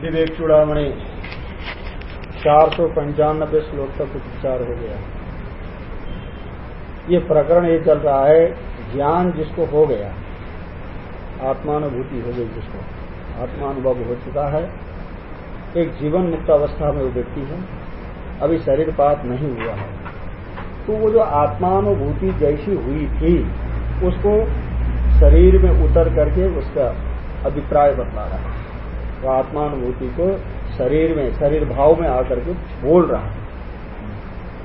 विवेक चूड़ामणि। चार सौ पंचानबे श्लोक तक विचार हो गया। ये प्रकरण ये चल रहा है, ज्ञान जिसको हो गया, आत्मानुभूति हो गई जिसको। आत्मानुभव हो चुका है। एक जीवन मुक्त अवस्था में वो व्यक्ति है। अभी शरीर पात नहीं हुआ है। तो वो जो आत्मानुभूति जैसी हुई थी, उसको शरीर में उतर करके उसका अभिप्राय बतला रहा है। वो आत्मानुभूति को शरीर में, शरीर भाव में आकर के बोल रहा है।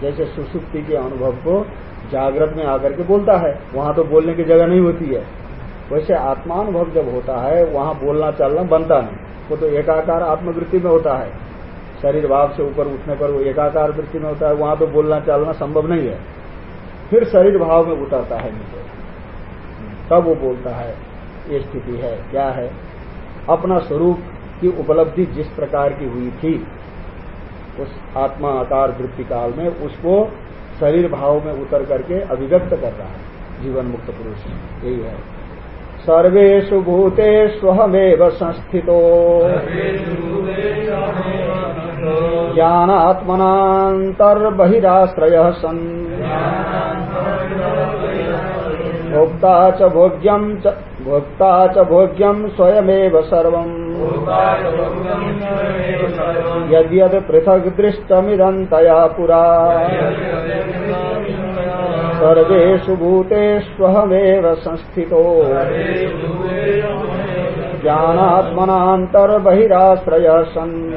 जैसे सुसुप्ति के अनुभव को जागृत में आकर के बोलता है, वहाँ तो बोलने की जगह नहीं होती है। वैसे आत्मानुभव जब होता है, वहाँ बोलना चलना बनता नहीं। वो तो एकाकार आत्मवृत्ति में होता है। शरीर भाव से ऊपर उठने पर वो एकाकार वृत्ति में होता है, वहाँ तो बोलना चलना संभव नहीं है। फिर शरीर भाव में उतरता है नीचे। तब वो बोलता है, ये स्थिति है, क्या है? अपना स्वरूप की उपलब्धि जिस प्रकार की हुई थी, उस आत्मा आकार वृत्ति काल में, उसको शरीर भाव में उतर करके अभिव्यक्त कर रहा है, जीवन मुक्त पुरुष। यही है। सर्वेशु भूतेष्वहमेव संस्थितो। ज्ञानात्मनान्तर्बहिराश्रय सन्। भोक्ता च भोग्यम भोक्ता च भोग्यम स्वयमेव सर्वम्। यद्यद् पृथक दृष्टमिदन्तया पुरा। सर्वेषु भूतेष्वहमेव संस्थितो। ज्ञानात्मनान्तर्बहिराश्रय सन्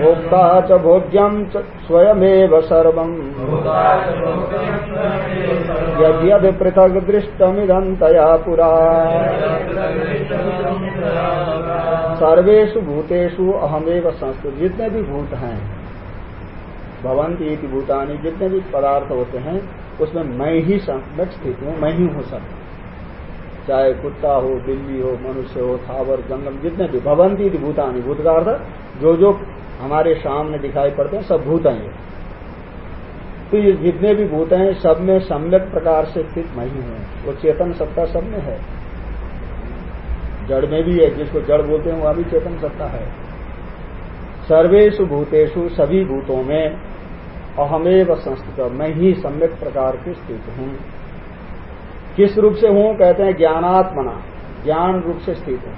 भोक्ता च भोग्यम् च स्वयमेव सर्वम्। दृष्टमिदन्तया पुरा। सर्वेषु भूतेषु अहमेव संस्कृत। जितने भी भूत हैं, भवंती भूतानी, जितने भी पदार्थ होते हैं, उसमें मैं ही संकट स्थित हूँ, मैं ही हूँ सब। चाहे कुत्ता हो, बिल्ली हो, मनुष्य हो, थावर जंगम जितने भी, भवंती भूतानी भूत का अर्थ जो जो हमारे सामने दिखाई पड़ते हैं, सब भूत हैं तो ये जितने भी भूत हैं, सब में सम्यक प्रकार से स्थित मैं ही। हूँ वो चेतन सत्ता सब में है। जड़ में भी है, जिसको जड़ बोलते हैं, वह भी चेतन सत्ता है। सर्वेशु भूतेषु, सभी भूतों में अहमेव संस्कृत, मैं ही सम्यक प्रकार की स्थित हूँ। किस रूप से हूँ? कहते हैं ज्ञानात्मना। ज्ञान रूप से स्थित हूँ।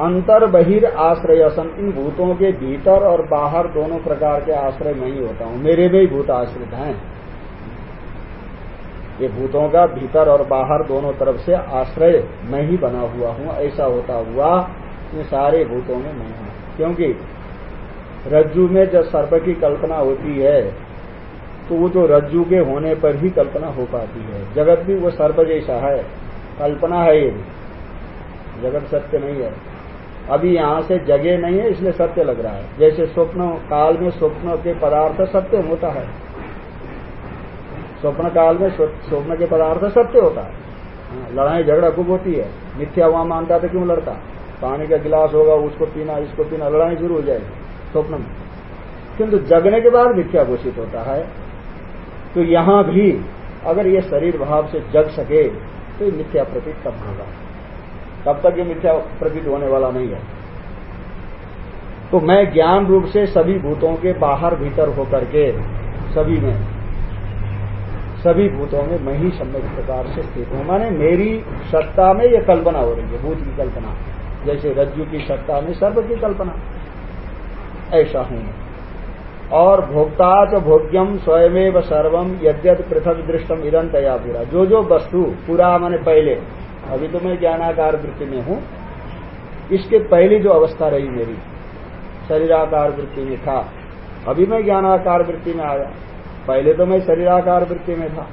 अंतर बहिर आश्रय आश्रयसन इन भूतों के भीतर और बाहर दोनों प्रकार के आश्रय में ही होता हूँ। मेरे में ही भूत आश्रित हैं। ये भूतों का भीतर और बाहर दोनों तरफ़ से आश्रय मैं ही बना हुआ हूँ। ऐसा होता हुआ ये सारे भूतों में मैं हूँ। क्योंकि रज्जु में जब सर्प की कल्पना होती है तो वो तो रज्जु के होने पर ही कल्पना हो पाती है। जगत भी वो सर्प जैसा है। कल्पना है ये जगत सत्य नहीं है। अभी यहाँ से जगह नहीं है, इसलिए सत्य लग रहा है। जैसे स्वप्न, काल में स्वप्न के पदार्थ सत्य होता है। स्वप्न काल में स्वप्न के पदार्थ सत्य होता है। लड़ाई झगड़ा खूब होती है। मिथ्या वहाँ मानता था क्यों लड़ता? पानी का गिलास होगा, उसको पीना, इसको पीना, लड़ाई शुरू हो जाएगी स्वप्न में। किंतु जगने के बाद मिथ्या घोषित होता है। तो यहाँ भी अगर ये शरीर भाव से जग सके तो ये मिथ्या प्रतीत तब होगा। तब तक ये मिथ्या प्रतीत होने वाला नहीं है। तो मैं ज्ञान रूप से सभी भूतों के बाहर भीतर होकर के, सभी में, सभी भूतों में मैं ही सम्यक प्रकार से स्थित हूँ। माने मेरी सत्ता में ये कल्पना हो रही है, भूत की कल्पना। जैसे रज्जु की सत्ता में सर्व की कल्पना। ऐसा हूँ और भोक्ता च भोग्यम स्वयमेव सर्वम यद्यत पृथक दृष्टम इदन तया पूरा। जो जो वस्तु पूरा मैंने पहले, अभी तो मैं ज्ञानाकार वृत्ति में हूँ, इसके पहली जो अवस्था रही मेरी, शरीराकार वृत्ति में था। अभी मैं ज्ञानाकार वृत्ति में आया। पहले तो मैं शरीराकार वृत्ति में था।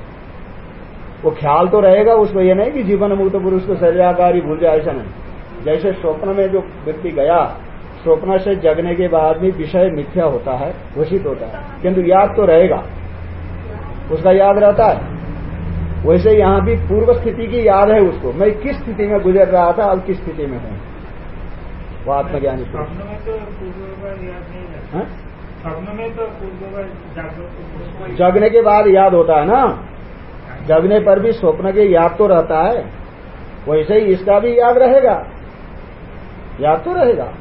वो ख्याल तो रहेगा उसको ये नहीं कि जीवन मुक्त पुरुष को शरीराकार ही भूल जाए, ऐसा नहीं। जैसे स्वप्न में जो व्यक्ति गया स्वप्न से जगने के बाद भी विषय मिथ्या होता है घोषित होता है। किंतु याद तो रहेगा। उसका याद रहता है। वैसे यहाँ भी पूर्व स्थिति की याद है उसको। मैं किस स्थिति में गुजर रहा था अब किस स्थिति में हूँ? वो आत्मज्ञानी स्वप्न में तो जगने के बाद याद होता है ना? जगने पर भी स्वप्न के याद तो रहता है। वैसे ही इसका भी याद रहेगा। याद तो रहेगा।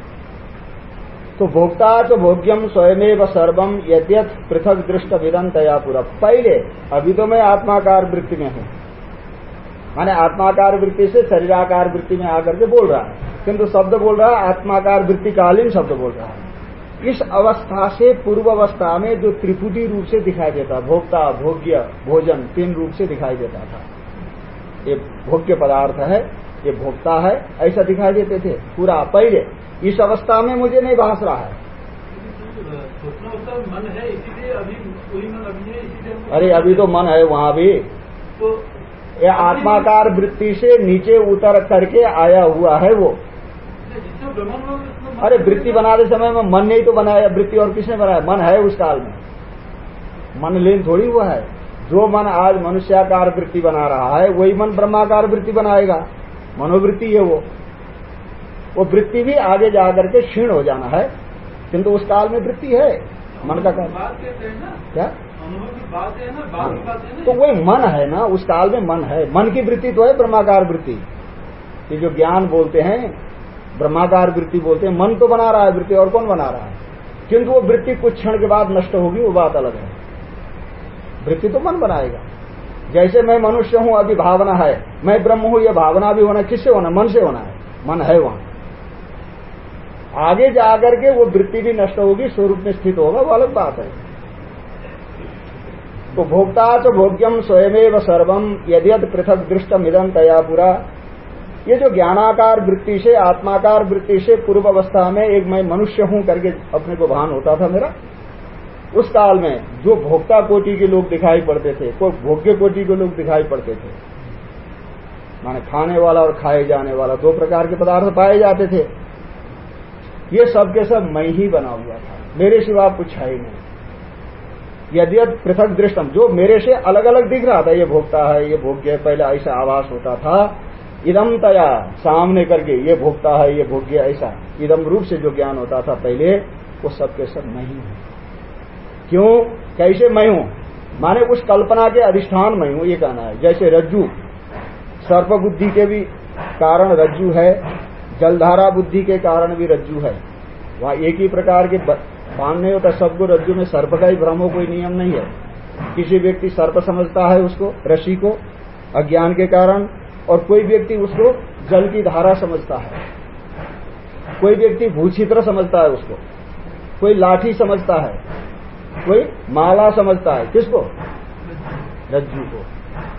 तो भोक्ता तो भोग्यम स्वयमेव सर्वम यद्यत पृथक दृष्ट विदन तया पूरा। पहले, अभी तो मैं आत्माकार वृत्ति में हूँ। माने आत्माकार वृत्ति से शरीराकार वृत्ति में आकर के बोल रहा है। किंतु शब्द बोल रहा है आत्माकार वृत्तिकालीन शब्द बोल रहा है। इस अवस्था से पूर्व अवस्था में जो त्रिपुटी रूप से दिखाई देता, भोक्ता, भोग्य, भोजन, तीन रूप से दिखाई देता था। ये भोग्य पदार्थ है, ये भोक्ता है, ऐसा दिखाई देते थे। पूरा पहले इस अवस्था में मुझे नहीं भास रहा है। मन है इसीलिए अभी कोई मन अभी है इसीलिए अरे, अभी तो मन है वहाँ भी। तो ये आत्माकार वृत्ति से नीचे उतर करके आया हुआ है वो। अरे, वृत्ति बनाते समय में मन नहीं तो बनाया, वृत्ति और किसने बनाया? मन है उस काल में। मन लीन थोड़ी हुआ है। जो मन आज मनुष्याकार वृत्ति बना रहा है, वही मन ब्रह्माकार वृत्ति बनाएगा। मनोवृत्ति है वो। वो वृत्ति भी आगे जाकर के क्षीण हो जाना है किंतु उस काल में वृत्ति है। मन का काल। बात कहते हैं ना? क्या? है तो वही मन है ना उस काल में मन है। मन की वृत्ति तो है ब्रह्माकार वृत्ति। ये जो ज्ञान बोलते हैं ब्रह्माकार वृत्ति बोलते हैं मन तो बना रहा है वृत्ति और कौन बना रहा है? किंतु वो वृत्ति कुछ क्षण के बाद नष्ट होगी वो बात अलग है। वृत्ति तो मन बनाएगा। जैसे मैं मनुष्य हूँ अभी भावना है। मैं ब्रह्म हूँ यह भावना भी होना किससे होना मन से होना है। मन है वहाँ। आगे जाकर के वो वृत्ति भी नष्ट होगी, स्वरूप में स्थित होगा, वो अलग बात है। तो भोक्ता तो भोग्यम स्वयमेव सर्वम यद्यद पृथक दृष्टम इदम तया पूरा। ये जो ज्ञानाकार वृत्ति से, आत्माकार वृत्ति से पूर्व अवस्था में एक मैं मनुष्य हूँ करके अपने को भान होता था मेरा, उस काल में जो भोक्ता कोटि के लोग दिखाई पड़ते थे, कोई भोग्य कोटि के लोग दिखाई पड़ते थे, माने खाने वाला और खाए जाने वाला दो प्रकार के पदार्थ पाए जाते थे। ये सब के सब मैं ही बना हुआ था। मेरे सिवा कुछ है ही नहीं। यदि पृथक दृष्टम, जो मेरे से अलग अलग दिख रहा था, ये भोगता है, ये भोग्य पहले ऐसा आवास होता था। इदम तया, सामने करके, ये भोगता है, ये भोग्य ऐसा। इदम रूप से जो ज्ञान होता था पहले, वो सब के सब मैं ही हूँ। क्यों? कैसे मैं हूँ? माने उस कल्पना के अधिष्ठान मैं हूँ, ये कहना है। जैसे रज्जू सर्प बुद्धि के भी कारण रज्जू है जलधारा बुद्धि के कारण भी रज्जू है। वहाँ एक ही प्रकार के बाँध नहीं होता सबको रज्जु में सर्प का ही भ्रम हो, कोई नियम नहीं है। किसी व्यक्ति सर्प समझता है उसको रशि को, अज्ञान के कारण, और कोई व्यक्ति उसको जल की धारा समझता है। कोई व्यक्ति भूछित्र समझता है उसको, कोई लाठी समझता है, कोई माला समझता है, किसको? रज्जू को।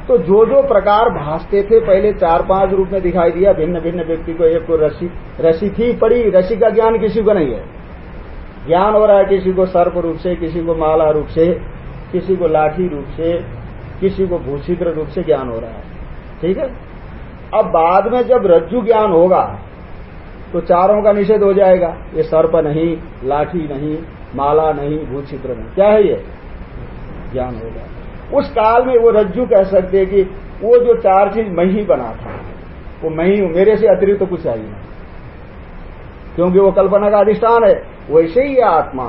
तो जो जो प्रकार भासते थे, पहले चार पाँच रूप में दिखाई दिया, भिन्न भिन्न व्यक्ति को एक को रसी रसी थी पड़ी, रसी का ज्ञान किसी को नहीं है। ज्ञान हो रहा है किसी को सर्प रूप से, किसी को माला रूप से, किसी को लाठी रूप से, किसी को भूषित्र रूप से ज्ञान हो रहा है। ठीक है? अब बाद में जब रज्जु ज्ञान होगा तो चारों का निषेध हो जाएगा। ये सर्प नहीं, लाठी नहीं, माला नहीं, भूषित्र नहीं। क्या है ये? ज्ञान होगा। उस काल में वो रज्जु कह सकते हैं कि वो जो चार चीज़ मैं ही बना था। वो मैं ही हूँ, मेरे से अतिरिक्त तो कुछ आई नहीं। क्योंकि वो कल्पना का अधिष्ठान है, वैसे ही है आत्मा।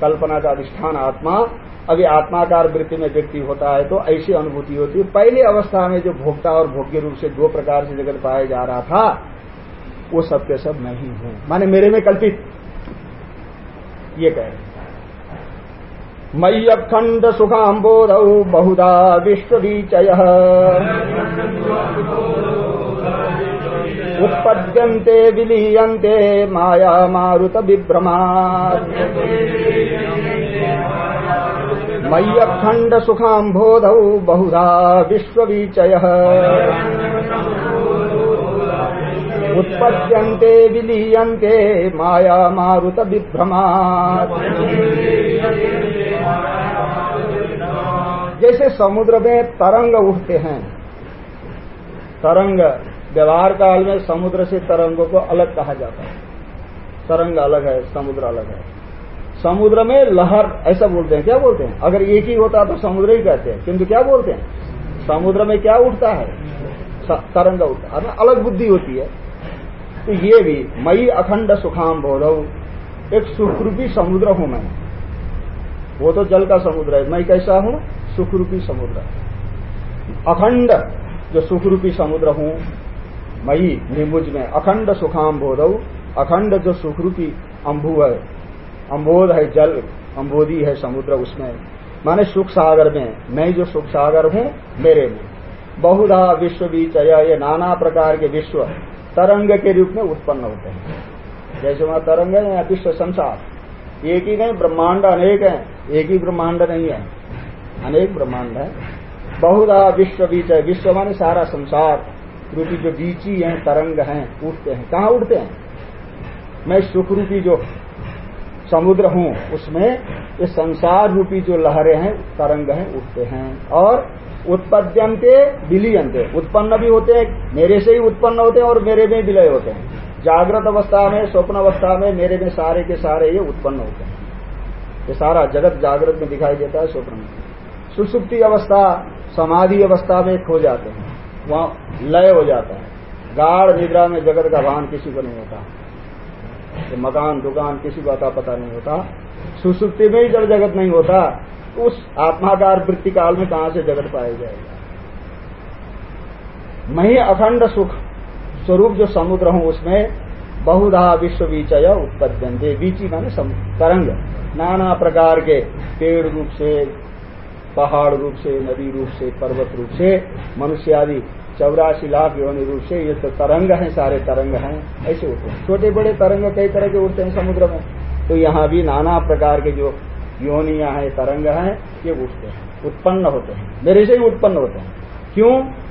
कल्पना का अधिष्ठान आत्मा, अभी आत्माकार वृत्ति में व्यक्ति होता है तो ऐसी अनुभूति होती है। पहले अवस्था में जो भोक्ता और भोग्य रूप से दो प्रकार से जगत पाया जा रहा था, वो सब के सब मैं ही हूँ। माने मेरे में कल्पित। ये कह रहे मय्य अखंड सुखाम्बोध बहुधा विश्ववीचय। उत्पद्यन्ते विलीयन्ते माया मारुत विभ्रमात् मय्यखण्ड सुखाम्बोधौ बहुधा विश्ववीचय। उत्पद्यन्ते विलीयन्ते माया मारुत विभ्रमात् जैसे समुद्र में तरंग उठते हैं, तरंग व्यवहार काल में समुद्र से तरंगों को अलग कहा जाता है। तरंग अलग है, समुद्र अलग है। समुद्र में लहर, ऐसा बोलते हैं, क्या बोलते हैं? अगर एक ही होता तो समुद्र ही कहते हैं, किंतु क्या बोलते हैं? समुद्र में क्या उठता है? तरंग उठता है। अलग बुद्धि होती है। तो ये भी मई अखंड सुखाम बोधव एक सुखरूपी समुद्र हूँ मैं। वो तो जल का समुद्र है। मैं कैसा हूँ? सुखरूपी समुद्र। अखंड जो सुखरूपी समुद्र हूँ, मई निमुज में, अखंड सुखाम बोधौ अखंड जो सुखरूपी अम्बु है अम्बोध है जल अम्बोधी है समुद्र उसमें। माने सुख सागर में, मैं जो सुख सागर हूँ, मेरे में। बहुधा विश्व बीचय, ये नाना प्रकार के विश्व तरंग के रूप में उत्पन्न होते हैं। जैसे वहाँ तरंग है विश्व संसार। एक ही नहीं, ब्रह्मांड अनेक है, एक ही ब्रह्मांड नहीं है। अनेक ब्रह्मांड है। बहुधा विश्व बीच है। विश्व माने सारा संसार। रूपी जो बीची है, तरंग हैं, उठते हैं। कहाँ उठते हैं? मैं सुख रूपी जो समुद्र हूँ, उसमें ये संसार रूपी जो लहरें हैं, तरंग हैं, उठते हैं। और उत्पद्यंते विलियंते उत्पन्न भी होते हैं, मेरे से ही उत्पन्न होते हैं और मेरे में विलय होते हैं। जागृत अवस्था में, स्वप्न अवस्था में, मेरे में सारे के सारे ये उत्पन्न होते हैं। ये सारा जगत जागृत में दिखाई देता है स्वप्न में। सुसुप्ति अवस्था, समाधि अवस्था में खो जाते हैं। वहाँ लय हो जाता है। गाढ़ निद्रा में जगत का भान किसी को नहीं होता। तो मकान, दुकान, किसी को आता पता नहीं होता। सुसुप्ति में ही जब जगत नहीं होता तो उस आत्माकार वृत्ति काल में कहाँ से जगत पाया जाएगा? मैं अखंड सुख स्वरूप जो समुद्र हूँ, उसमें बहुधा विश्व बीचय उत्पद्यंते बीची माने तरंग। नाना प्रकार के पेड़ रूप से पहाड़ रूप से, नदी रूप से, पर्वत रूप से, मनुष्य आदि चौरासी लाख योनि रूप से ये तो तरंग हैं, सारे तरंग हैं, ऐसे उठते हैं। छोटे बड़े तरंग कई तरह के उठते हैं समुद्र में। तो यहाँ भी नाना प्रकार के जो योनिया है, तरंग हैं, ये उठते हैं, उत्पन्न होते हैं। मेरे से ही उत्पन्न होते हैं। क्यों?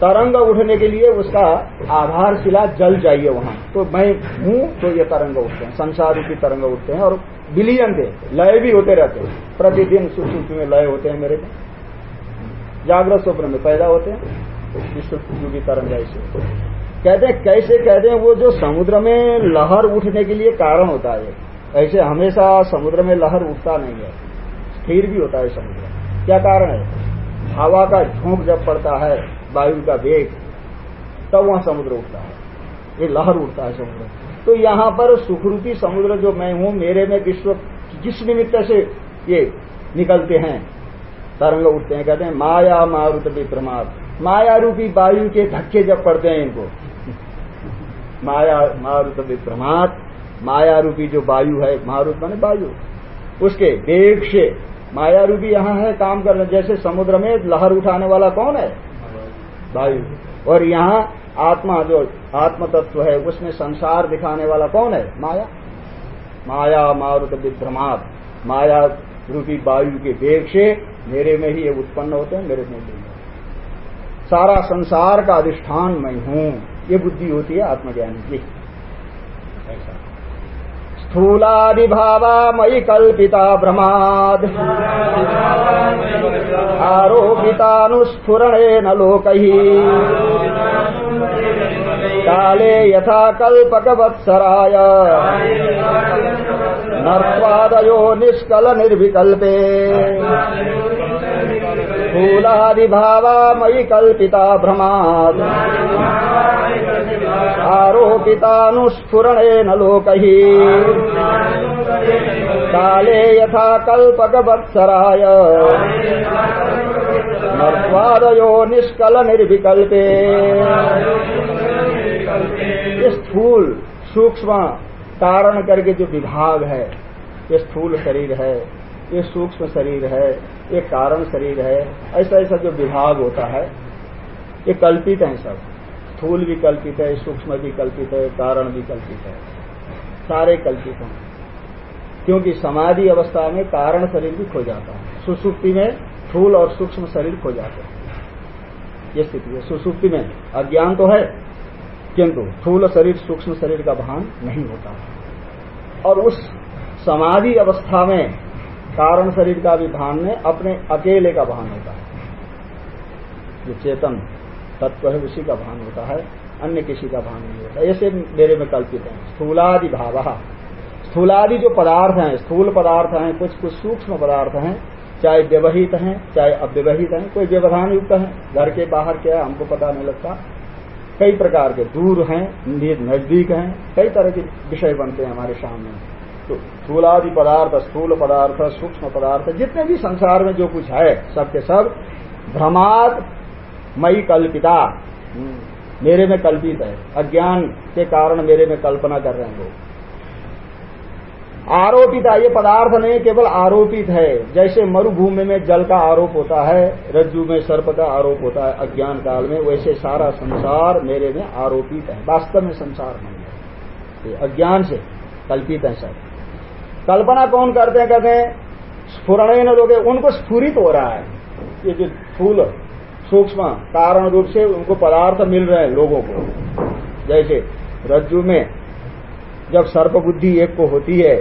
तरंग उठने के लिए उसका आधारशिला जल चाहिए वहाँ। तो मैं हूँ तो ये तरंग उठते हैं। संसार रूपी तरंग उठते हैं और बिलियन थे लय भी होते रहते हैं। प्रतिदिन सुख में लय होते हैं मेरे में जागृत स्वप्न में पैदा होते हैं। विश्व की तरंग ऐसे कहते हैं, कैसे कहते हैं, वो जो समुद्र में लहर उठने के लिए कारण होता है। ऐसे हमेशा समुद्र में लहर उठता नहीं है। स्थिर भी होता है समुद्र। क्या कारण है? हवा का झोंक जब पड़ता है वायु का वेग, तब वहाँ समुद्र उठता है। ये लहर उठता है समुद्र। तो यहाँ पर सुखरूपी समुद्र जो मैं हूँ, मेरे में विश्व जिस निमित्त से ये निकलते हैं, तरंग उठते हैं, कहते हैं, माया मारुत विप्रमाद। माया रूपी वायु के धक्के जब पड़ते हैं इनको, माया मारुत विप्रमाद, माया रूपी जो वायु है, मारुत माने वायु। उसके वेग से माया रूपी यहाँ है काम करना जैसे समुद्र में लहर उठाने वाला कौन है? वायु। और यहाँ आत्मा जो आत्म तत्व है, उसमें संसार दिखाने वाला कौन है? माया। माया मारुत विभ्रमात। माया रूपी वायु के वेग से मेरे में ही ये उत्पन्न होते हैं, मेरे में भी सारा संसार का अधिष्ठान मैं हूँ। ये बुद्धि होती है आत्मज्ञानी की। ऐसा। स्थूलादिभावा मयि कल्पिता भ्रमाद आरोपितानुस्फुरणेन लोकैः। काले यथा कल्पकवत्सराय। नर्वादयो निष्कल निर्विकल्पे स्थूलादिभावा मयि कल्पिता भ्रमात् आरोपितानुस्फुरणेन लोकैः। काले यथा कल्पकवत्सराय। नर्वादयो निष्कल निर्विकल्पे स्थूल, सूक्ष्म कारण करके जो विभाग है, ये स्थूल शरीर है, ये सूक्ष्म शरीर है, ये कारण शरीर है ऐसा ऐसा जो विभाग होता है, ये कल्पित है सब। स्थूल भी कल्पित है, सूक्ष्म भी कल्पित है, कारण भी कल्पित है। सारे कल्पित हैं। क्योंकि समाधि अवस्था में कारण शरीर भी खो जाता है। सुसुप्ति में स्थूल और सूक्ष्म शरीर खो जाते हैं। ये स्थिति है। सुसुप्ति में अज्ञान तो है, किंतु स्थूल शरीर, सूक्ष्म शरीर का भान नहीं होता। और उस समाधि अवस्था में कारण शरीर का भी भान में अपने अकेले का भान होता है। जो चेतन तत्व है, उसी का भान होता है, अन्य किसी का भान नहीं होता। ऐसे मेरे में कल्पित है। स्थूलादि भाव। स्थूलादि जो पदार्थ हैं, स्थूल पदार्थ हैं, कुछ कुछ सूक्ष्म पदार्थ हैं, चाहे व्यवहित हैं, चाहे अव्यवहित हैं, कोई व्यवधान युक्त है। घर के बाहर क्या है, हमको पता नहीं लगता। कई प्रकार के दूर हैं नज़दीक हैं, कई तरह के विषय बनते हैं हमारे सामने। तो स्थूलादि पदार्थ, स्थूल पदार्थ, सूक्ष्म पदार्थ, जितने भी संसार में जो कुछ है, सबके सब, भ्रमाद मई कल्पिता। मेरे में कल्पित है। अज्ञान के कारण मेरे में कल्पना कर रहे हैं लोग आरोपित है ये पदार्थ नहीं केवल आरोपित है। जैसे मरुभूमि में जल का आरोप होता है रज्जु में सर्प का आरोप होता है अज्ञान काल में वैसे सारा संसार मेरे में आरोपित है। वास्तव में संसार नहीं है। ये अज्ञान से कल्पित है सब। कल्पना कौन करते हैं? कहते हैं स्फुरण लोग। उनको स्फुरित हो रहा है। ये जो फूल सूक्ष्म कारण रूप से उनको पदार्थ मिल रहे हैं लोगों को। जैसे रज्जु में जब सर्प बुद्धि एक को होती है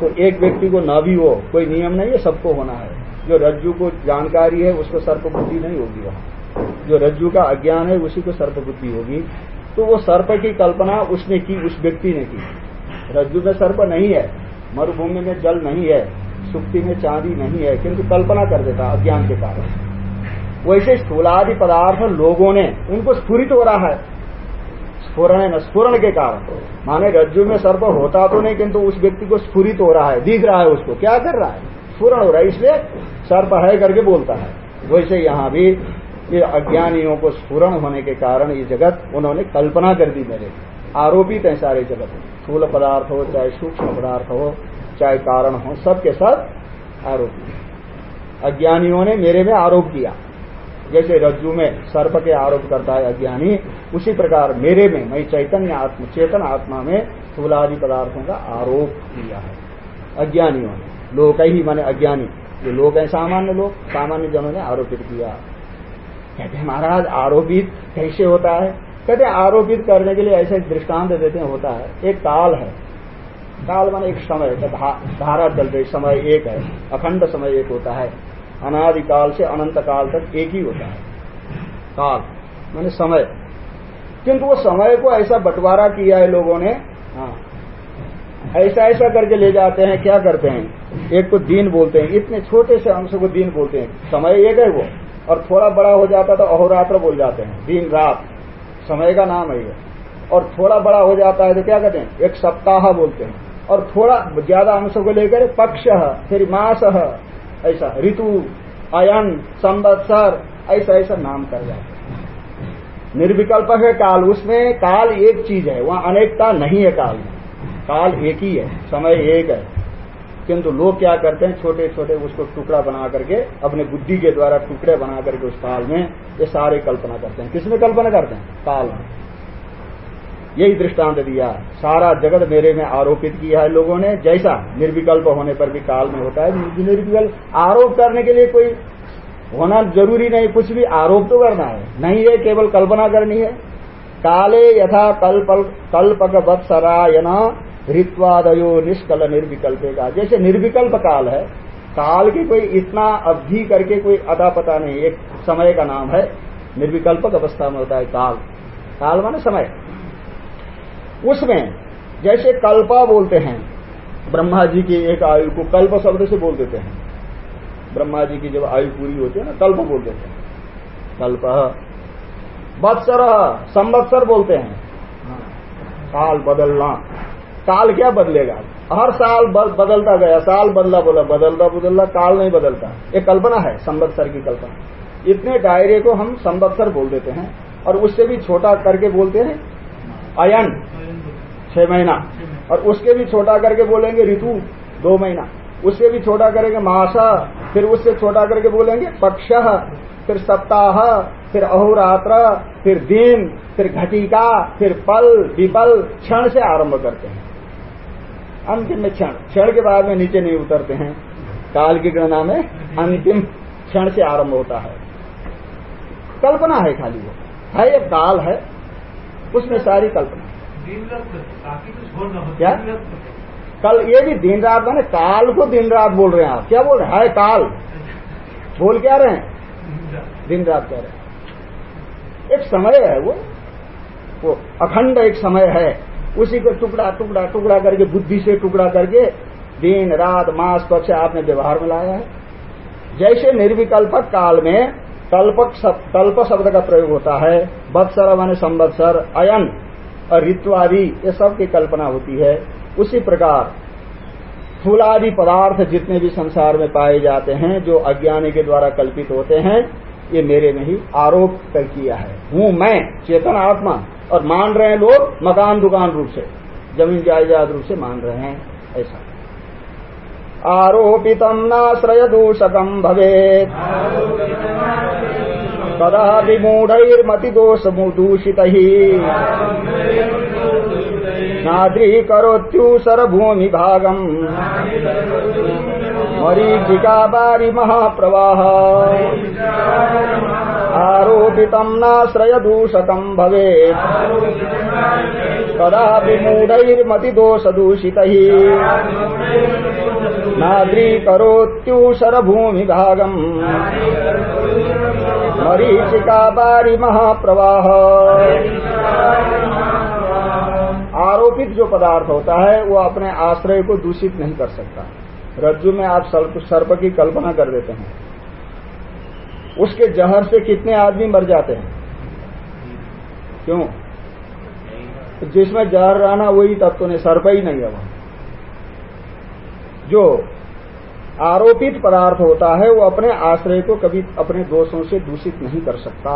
तो एक व्यक्ति को न भी हो, कोई नियम नहीं है, सबको होना है। जो रज्जु को जानकारी है, उसको सर्प बुद्धि नहीं होगी वहाँ। जो रज्जु का अज्ञान है, उसी को सर्प बुद्धि होगी। तो वो सर्प की कल्पना उसने की, उस व्यक्ति ने की। रज्जु में सर्प नहीं है, मरुभूमि में जल नहीं है, सुक्ति में चांदी नहीं है किंतु कल्पना कर देता अज्ञान के कारण। वैसे स्थूलादि पदार्थ लोगों ने, उनको स्फुरित हो रहा है। स्फुरण स्फुरण के कारण। माने रज्जु में सर्प होता तो नहीं, किंतु उस व्यक्ति को स्फुरित हो रहा है, दिख रहा है उसको। क्या कर रहा है? स्फुरण हो रहा है, इसलिए सर्प है करके बोलता है। वैसे यहाँ भी ये अज्ञानियों को स्फुरण होने के कारण ये जगत उन्होंने कल्पना कर दी मेरे। आरोपित है सारे जगत। स्थूल पदार्थ हो, चाहे सूक्ष्म पदार्थ हो, चाहे कारण हो, सबके सब आरोपी। अज्ञानियों ने मेरे में आरोप किया। जैसे रज्जु में सर्प के आरोप करता है अज्ञानी, उसी प्रकार मेरे में, मैं चैतन्य आत्म, चेतन आत्मा में स्थूलादि पदार्थों का आरोप किया है। अज्ञानियों ने लोग ही माने अज्ञानी जो लोग हैं सामान्य लोग सामान्य जनों ने आरोपित किया। कहते महाराज, आरोपित कैसे होता है? कहते आरोपित करने के लिए ऐसे दृष्टांत देते होता है। एक काल है। काल माने एक समय, धारा चल रही, समय एक है, अखंड समय एक होता है। अनादिकाल से अनंत काल तक एक ही होता है। काल। माने समय। किंतु वो समय को ऐसा बंटवारा किया है लोगों ने हाँ ऐसा ऐसा करके ले जाते हैं क्या करते हैं? एक को दिन बोलते हैं इतने छोटे से अंश को दिन बोलते हैं। समय एक है वो और थोड़ा बड़ा हो जाता तो अहोरात्र बोल जाते हैं दिन रात। समय का नाम है ये। और थोड़ा बड़ा हो जाता है तो क्या कहते हैं? एक सप्ताह बोलते हैं। और थोड़ा ज़्यादा अंशों को लेकर पक्ष फिर मास ऐसा ऋतु, अयन संवत्सर ऐसा ऐसा नाम कर जाते निर्विकल्प है काल, उसमें काल एक चीज़ है, वहाँ अनेकता नहीं है काल काल एक ही है, समय एक है। किंतु लोग क्या करते हैं छोटे छोटे उसको टुकड़ा बना करके, अपने बुद्धि के द्वारा टुकड़े बना करके उस काल में ये सारे कल्पना करते हैं। किसमें कल्पना करते हैं? काल में। यही दृष्टांत दिया। सारा जगत मेरे में आरोपित किया है लोगों ने। जैसा निर्विकल्प होने पर भी काल में होता है निर्विकल्प। आरोप करने के लिए कोई होना ज़रूरी नहीं, कुछ भी आरोप तो करना है। नहीं है, केवल कल्पना करनी है। काले यथा कल्प कल्पक वत्सरायन ऋत्वादयो निष्कल निर्विकल्पेगा। जैसे निर्विकल्प काल है, काल की कोई इतना अवधि करके कोई अदा पता नहीं। एक समय का नाम है, निर्विकल्पक अवस्था में होता है काल। काल माने समय। उसमें जैसे कल्पा बोलते हैं, ब्रह्मा जी की एक आयु को कल्प शब्द से बोल देते हैं। ब्रह्मा जी की जब आयु पूरी होती है ना, कल्प बोल देते हैं। कल्प, बत्सर संवत्सर बोलते हैं। काल बदलना। काल क्या बदलेगा? हर साल बदलता गया। साल बदला बोला बदलता बदलता, काल नहीं बदलता। एक कल्पना है संवत्सर की कल्पना। इतने दायरे को हम संवत्सर बोल देते हैं और उससे भी छोटा करके बोलते हैं अयन छह महीना। और उसके भी छोटा करके बोलेंगे ऋतु दो महीना। उससे भी छोटा करेंगे मासा फिर उससे छोटा करके बोलेंगे पक्ष फिर सप्ताह फिर अहोरात्र फिर दिन फिर घटिका फिर पल विपल क्षण से आरंभ करते हैं। अंतिम में क्षण। क्षण के बाद में नीचे नहीं उतरते हैं। काल की गणना में अंतिम क्षण से आरंभ होता है। कल्पना है खाली वो। है ये काल है। उसमें सारी कल्पना। क्या? कल ये भी दिन रात मैंने काल को दिन रात बोल रहे हैं आप। क्या बोल रहे हैं? काल। बोल क्या रहे हैं? दिन रात कह रहे हैं। एक समय है वो। वो अखंड एक समय है। उसी को टुकड़ा टुकड़ा टुकड़ा करके बुद्धि से टुकड़ा करके दिन रात मास पक्ष आपने व्यवहार में लाया है। जैसे निर्विकल्पक काल में कल्पक कल्प शब्द का प्रयोग होता है। बत्सर माने संवत्सर, अयन और ऋतु आदि ये सब की कल्पना होती है। उसी प्रकार, फूलादि पदार्थ जितने भी संसार में पाए जाते हैं, जो अज्ञानी के द्वारा कल्पित होते हैं, ये मेरे में ही आरोप कर किया है। हूँ मैं, चेतन आत्मा, और मान रहे हैं लोग मकान दुकान रूप से। ज़मीन जायजाद रूप से मान रहे हैं, ऐसा। आरोपितम नाश्रय दूषकम भवेत। कदा विमूढ़र्मति दोष दूषित ही नाद्रीकरोत्यूसर भूमि भागम मरीचिका बारी महाप्रवाह आरोपितम नाश्रय दूषकम भवेत। कदा विमूढ़र्मति दोष मरीचिका बारी महाप्रवाह। आरोपित जो पदार्थ होता है, वो अपने आश्रय को दूषित नहीं कर सकता। रज्जु में आप सर्प की कल्पना कर देते हैं। उसके जहर से कितने आदमी मर जाते हैं? क्यों? जिसमें जहर रहना वही तत्व नहीं, सर्प ही नहीं है वहाँ। जो आरोपित पदार्थ होता है, वो अपने आश्रय को कभी अपने दोषों से दूषित नहीं कर सकता।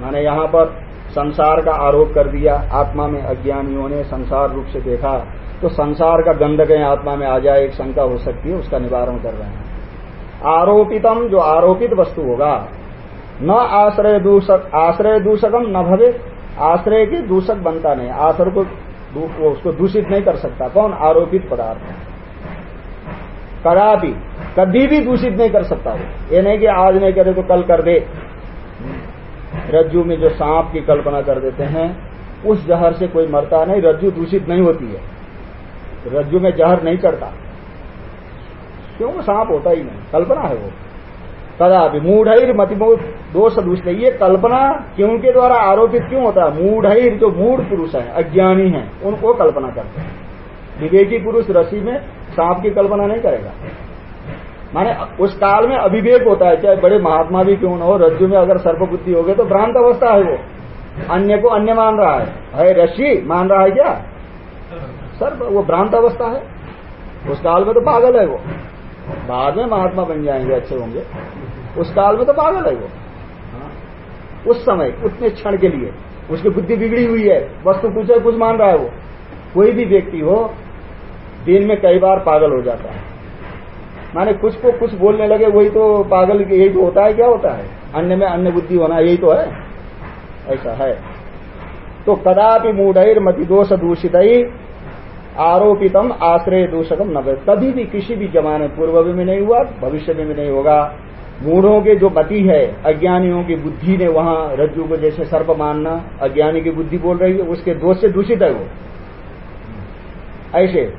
मैंने यहाँ पर संसार का आरोप कर दिया, आत्मा में अज्ञानियों ने संसार रूप से देखा तो संसार का गंध कहीं आत्मा में आ जाए, एक शंका हो सकती है, उसका निवारण कर रहे हैं। आरोपितम जो आरोपित वस्तु होगा, न आश्रय दूषक, आश्रय दूषकम न भवे, आश्रय के दूषक बनता नहीं, आश्रय को उसको दूषित नहीं कर सकता, कौन? आरोपित पदार्थ। कदापि कभी भी दूषित नहीं कर सकता वो। ये नहीं कि आज नहीं करे तो कल कर दे। रज्जू में जो सांप की कल्पना कर देते हैं, उस जहर से कोई मरता नहीं, रज्जु दूषित नहीं होती है। रज्जु में जहर नहीं चढ़ता। क्यों? वो सांप होता ही नहीं, कल्पना है वो। कदापि मूढ़ मतिमूढ़ दोष दूषित ये कल्पना क्यों के द्वारा आरोपित क्यों होता है? मूढ़ जो मूढ़ पुरुष है, अज्ञानी है, उनको कल्पना करते हैं। विवेकी पुरुष रसी में सांप की कल्पना नहीं करेगा। माने उस काल में अभिवेक होता है, चाहे बड़े महात्मा भी क्यों न हो, रज्जु में अगर सर्प बुद्धि हो गई तो भ्रांत अवस्था है वो। अन्य को अन्य मान रहा है। है ऋषि मान रहा है क्या? सर्प, वो भ्रांत अवस्था है। उस काल में तो पागल है वो। बाद में महात्मा बन जाएँगे, अच्छे होंगे। उस काल में तो पागल है वो। हाँ। उस समय, उतने क्षण के लिए। उसकी बुद्धि बिगड़ी हुई है। वस्तु कुछ है कुछ मान रहा है वो। कोई भी व्यक्ति हो दिन में कई बार पागल हो जाता है। माने कुछ को कुछ बोलने लगे, वही तो पागल यही तो होता है, क्या होता है? अन्य में अन्य बुद्धि होना यही तो है। ऐसा है। तो कदापि मूढ़ मति दोष दूषित, आरोपितम आश्रय दूषकम न कभी भी किसी भी जमाने पूर्व में नहीं हुआ, भविष्य में भी नहीं होगा। मूढ़ों के जो मति है, अज्ञानियों की बुद्धि ने वहाँ रज्जु को जैसे सर्प मानना, अज्ञानी की बुद्धि बोल रही है, उसके दोष से दूषित है वो। ऐसे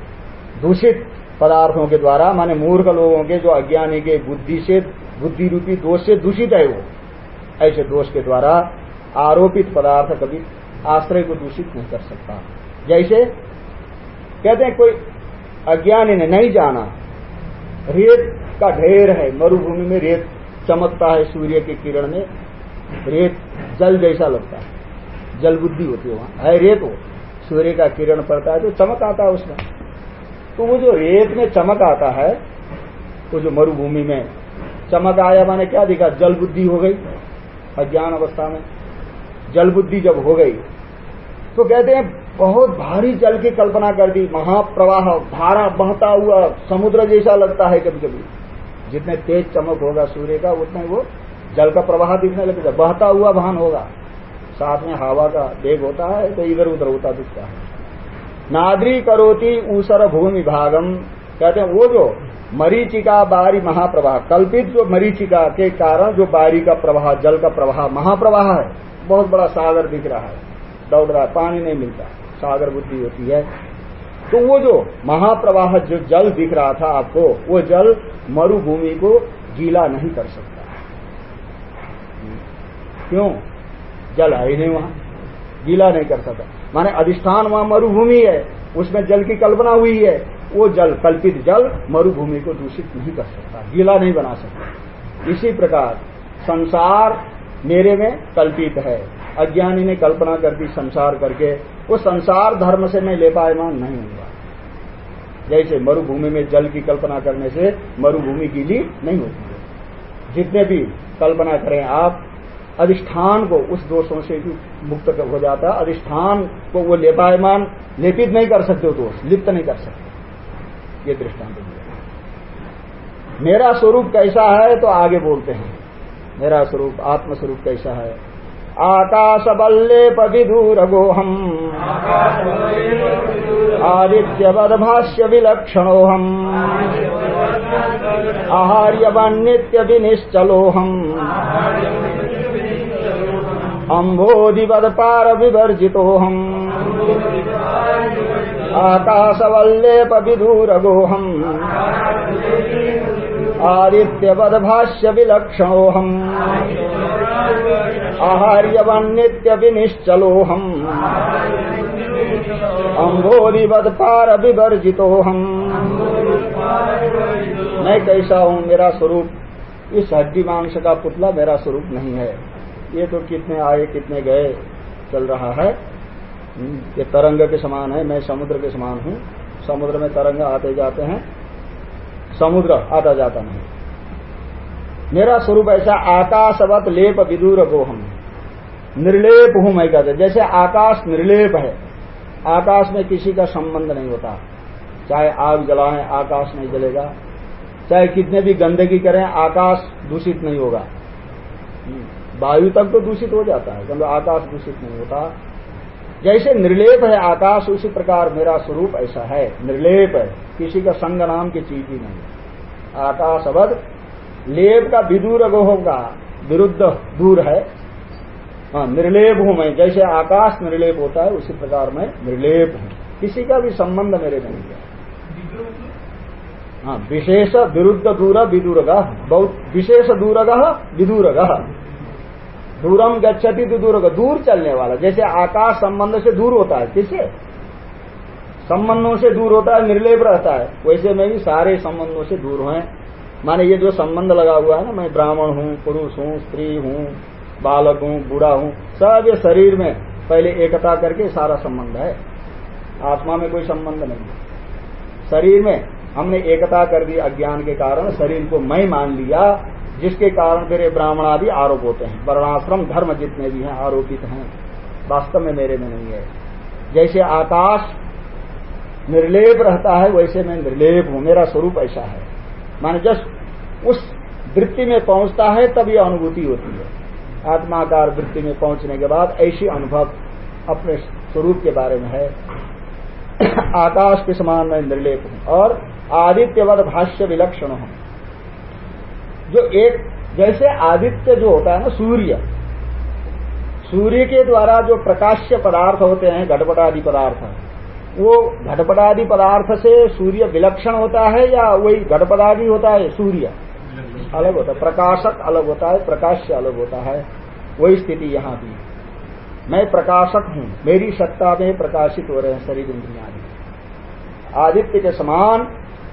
दूषित पदार्थों के द्वारा, माने मूर्ख लोगों के जो अज्ञानी के बुद्धि से, बुद्धि रूपी दोष से दूषित है वो। ऐसे दोष के द्वारा आरोपित पदार्थ कभी आश्रय को दूषित नहीं कर सकता। जैसे कहते हैं, कोई अज्ञानी ने नहीं जाना, रेत का ढेर है, मरुभूमि में रेत चमकता है सूर्य के किरण में, रेत जल जैसा लगता है, जल बुद्धि होती है वहाँ। है रेत हो सूर्य का किरण पड़ता है तो चमक आता है उसमें तो वो जो रेत में चमक आता है, वो जो मरुभूमि में चमक आया, माने क्या दिखा? जल बुद्धि हो गई अज्ञान अवस्था में। जल बुद्धि जब हो गई तो कहते हैं, बहुत भारी जल की कल्पना कर दी। महाप्रवाह, धारा बहता हुआ, समुद्र जैसा लगता है कभी कभी जितने तेज चमक होगा सूर्य का, उतने वो जल का प्रवाह दिखने लगेगा। बहता हुआ वाहन होगा। साथ में हवा का वेग होता है तो इधर उधर होता दिखता है। नाद्री करोती ऊसर भूमि भागम कहते हैं, वो जो मरीचिका, बारी महाप्रवाह, कल्पित जो मरीचिका के कारण जो बारी का प्रवाह, जल का प्रवाह, महाप्रवाह है, बहुत बड़ा सागर दिख रहा है, दौड़ रहा है, पानी नहीं मिलता, सागर बुद्धि होती है। तो वो जो महाप्रवाह, जो जल दिख रहा था आपको, वो जल मरुभूमि को गीला नहीं कर सकता। क्यों? जल है ही नहीं वहाँ, गीला नहीं कर सकता। माने अधिष्ठान वहाँ मरुभूमि है, उसमें जल की कल्पना हुई है, वो जल, कल्पित जल मरुभूमि को दूषित नहीं कर सकता, गीला नहीं बना सकता। इसी प्रकार, संसार मेरे में कल्पित है, अज्ञानी ने कल्पना कर दी संसार करके, वो संसार धर्म से मैं ले पायमान नहीं होगा जैसे मरुभूमि में जल की कल्पना करने से मरुभूमि गीली नहीं होती है। जितने भी कल्पना करें आप अधिष्ठान को उस दोषों से भी मुक्त हो जाता है। अधिष्ठान को वो लेपायमान लेपित नहीं कर सकते दोष लिप्त नहीं कर सकते। ये दृष्टांत मेरा स्वरूप कैसा है तो आगे बोलते हैं। मेरा स्वरूप, आत्मस्वरूप कैसा है? आकाश बल्लेप विदूर गोहम आदित्यवद भाष्य विलक्षणोहम आहार्यवन्नित्य विनिश्चलोहम अम्भोदिवद पार विवर्जितोहम आकाशवल्लेप विदूर गोहम आदित्यवद भाष्य विलक्षणोहम आहार्यवन्नित्य विनिश्चलोहम अम्बोधिवद पार विवर्जितोहम मैं कैसा हूँ, मेरा स्वरूप। इस हड्डी मांस का पुतला मेरा स्वरूप नहीं है। ये तो कितने आए, कितने गए, चल रहा है। ये तरंग के समान है, मैं समुद्र के समान हूँ। समुद्र में तरंग आते जाते हैं, समुद्र आता जाता नहीं। मेरा स्वरूप ऐसा, आकाशवत लेप विदूर गोहम निर्लेप हूँ मैं कहते जैसे आकाश निर्लेप है, आकाश में किसी का संबंध नहीं होता। चाहे आग जलाएँ, आकाश नहीं जलेगा। चाहे कितने भी गंदगी करें, आकाश दूषित नहीं होगा। वायु तक तो दूषित हो जाता है क्योंकि आकाश दूषित नहीं होता। जैसे निर्लेप है, आकाश, उसी प्रकार मेरा स्वरूप ऐसा है। निर्लेप है, किसी का संग नाम की चीज़ ही नहीं। आकाश अवध, लेप का विदूर होगा विरुद्ध दूर है। हाँ निर्लेप हूँ मैं। जैसे आकाश निर्लेप होता है, उसी प्रकार मैं निर्लेप हूँ। किसी का भी संबंध मेरे नहीं है। हाँ विशेष विरुद्ध दूर, विदूरग। बहुत विशेष दूरग, विदूरग। दूरम गच्छति तो दूर होगा। दूर चलने वाला, जैसे आकाश संबंध से दूर होता है किसे संबंधों से दूर होता है, निर्लेप रहता है। वैसे मैं भी सारे संबंधों से दूर हुए माने ये जो संबंध लगा हुआ है ना, मैं ब्राह्मण हूँ, पुरुष हूँ, स्त्री हूँ, बालक हूँ, बूढ़ा हूँ, सब ये शरीर में पहले एकता करके सारा संबंध है। आत्मा में कोई संबंध नहीं शरीर में हमने एकता कर दी अज्ञान के कारण, शरीर को मैं मान लिया जिसके कारण फिर ब्राह्मण आदि आरोप होते हैं। वर्णाश्रम धर्म जितने भी हैं, आरोपित हैं, वास्तव में मेरे में नहीं है। जैसे आकाश निर्लेप रहता है, वैसे मैं निर्लेप हूँ। मेरा स्वरूप ऐसा है। माने जस्ट उस वृत्ति में पहुँचता है, तब यह अनुभूति होती है। आत्माकार वृत्ति में पहुँचने के बाद ऐसी अनुभव अपने स्वरूप के बारे में है। आकाश के समान मैं निर्लेप हूँ और आदित्यवद भाष्य विलक्षण हूँ। जो एक, जैसे आदित्य जो होता है ना, सूर्य। सूर्य के द्वारा जो प्रकाश्य पदार्थ होते हैं, घटपटादि पदार्थ, वो घटपटादि पदार्थ से सूर्य विलक्षण होता है या वही घटपटादि होता है, सूर्य? अलग होता है। प्रकाशक अलग होता है, प्रकाश्य अलग होता है। वही स्थिति यहाँ भी। मैं प्रकाशक हूँ, मेरी सत्ता में प्रकाशित हो रहे हैं शरीर इंद्रिया आदित्य के समान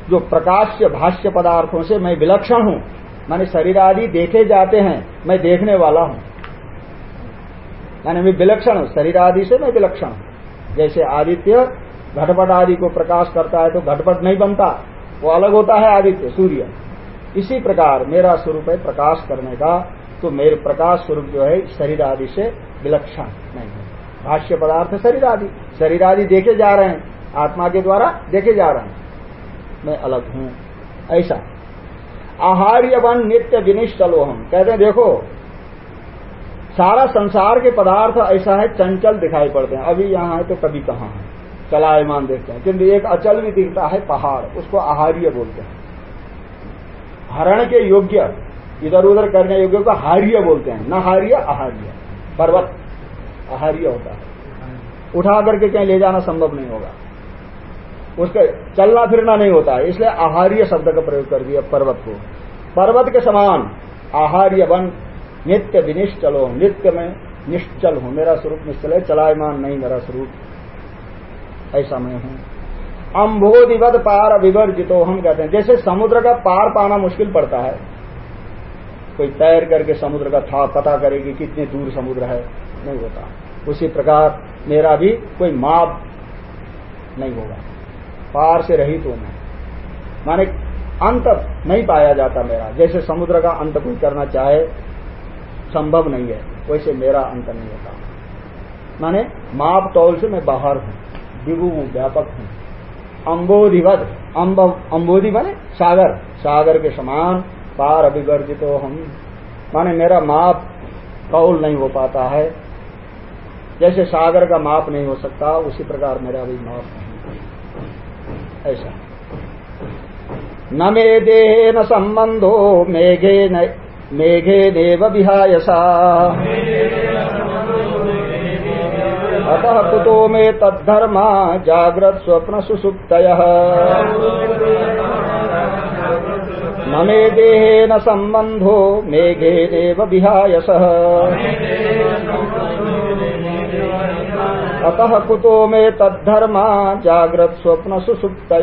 जो प्रकाश्य भाष्य पदार्थों से मैं विलक्षण हूँ माने शरीर आदि देखे जाते हैं, मैं देखने वाला हूँ। माने मैं विलक्षण हूँ, शरीर आदि से मैं विलक्षण हूँ। जैसे आदित्य घटपट आदि को प्रकाश करता है तो घटपट नहीं बनता, वो अलग होता है आदित्य, सूर्य। इसी प्रकार मेरा स्वरूप है प्रकाश करने का तो मेरे प्रकाश स्वरूप जो है शरीर आदि से विलक्षण नहीं है। भाष्य पदार्थ शरीर आदि शरीर आदि देखे जा रहे हैं, आत्मा के द्वारा देखे जा रहे हैं। मैं अलग हूँ, ऐसा। आहार्यवन नित्य विनिश्चलो हम कहते हैं, देखो, सारा संसार के पदार्थ ऐसा है, चंचल दिखाई पड़ते हैं। अभी यहाँ है तो कभी कहाँ है? चलायमान देखते हैं। किंतु एक अचल भी दिखता है, पहाड़। उसको आहार्य बोलते हैं। हरण के योग्य इधर उधर करने योग्य को हार्य बोलते हैं। न हार्य आहार्य पर्वत आहार्य होता है। उठा करके कहीं ले जाना संभव नहीं होगा। उसके चलना फिरना नहीं होता। है इसलिए आहार्य शब्द का प्रयोग कर दिया पर्वत को। पर्वत के समान आहार्य वन, नित्य विनिश्चलो, नित्य में निश्चल हूँ। मेरा स्वरूप निश्चल है, चलायमान नहीं मेरा स्वरूप। ऐसा मैं हूँ। अम्भोदिवत पार विवर्जितो, हम कहते हैं। जैसे समुद्र का पार पाना मुश्किल पड़ता है, कोई तैर करके समुद्र का था, पता करेगी कितने दूर समुद्र है, नहीं होता। उसी प्रकार मेरा भी कोई माप नहीं होगा। पार से रहित हूँ मैं। माने अंत नहीं पाया जाता मेरा। जैसे समुद्र का अंत कोई करना चाहे, संभव नहीं है। वैसे मेरा अंत नहीं होता। माने माप तौल से मैं बाहर हूँ दिवु हूँ, व्यापक हूँ। अम्बोधिवत अम्ब अम्बोधि माने सागर। सागर के समान पार अभिवर्जित हो हम। माने मेरा माप कौल नहीं हो पाता है। जैसे सागर का माप नहीं हो सकता, उसी प्रकार मेरा भी माप नहीं ऐसा। न मे देहे न संबंधो मेघे न मेघे देव विहायसा। अतः कुतो मे तद्धर्मा, जाग्रत स्वप्न सुसुप्त न मे देहे न संबंधो, मेघे देव विहायस। अतः कुतो मे तद्धर्मा जागृत स्वप्न सुसुप्त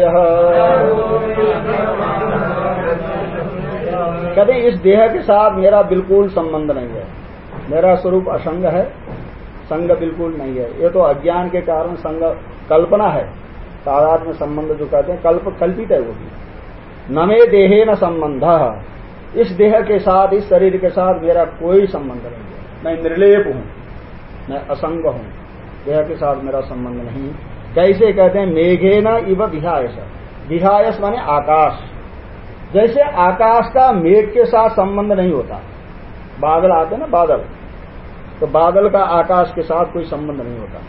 कभी इस देह के साथ मेरा बिल्कुल संबंध नहीं है। मेरा स्वरूप असंग है, संग बिल्कुल नहीं है। ये तो अज्ञान के कारण संग कल्पना है। तादाद में संबंध जो कहते हैं, कल्प कल्पित है वो भी। न मे देहे न संबंध। इस देह के साथ, इस शरीर के साथ मेरा कोई संबंध नहीं है। मैं निर्लेप हूँ, मैं असंग हूँ। देह के साथ मेरा संबंध नहीं। कैसे कहते हैं मेघे न इव विहायस। विहायस माने आकाश। जैसे आकाश का मेघ के साथ संबंध नहीं होता। बादल आते ना, बादल। तो बादल का आकाश के साथ कोई संबंध नहीं होता।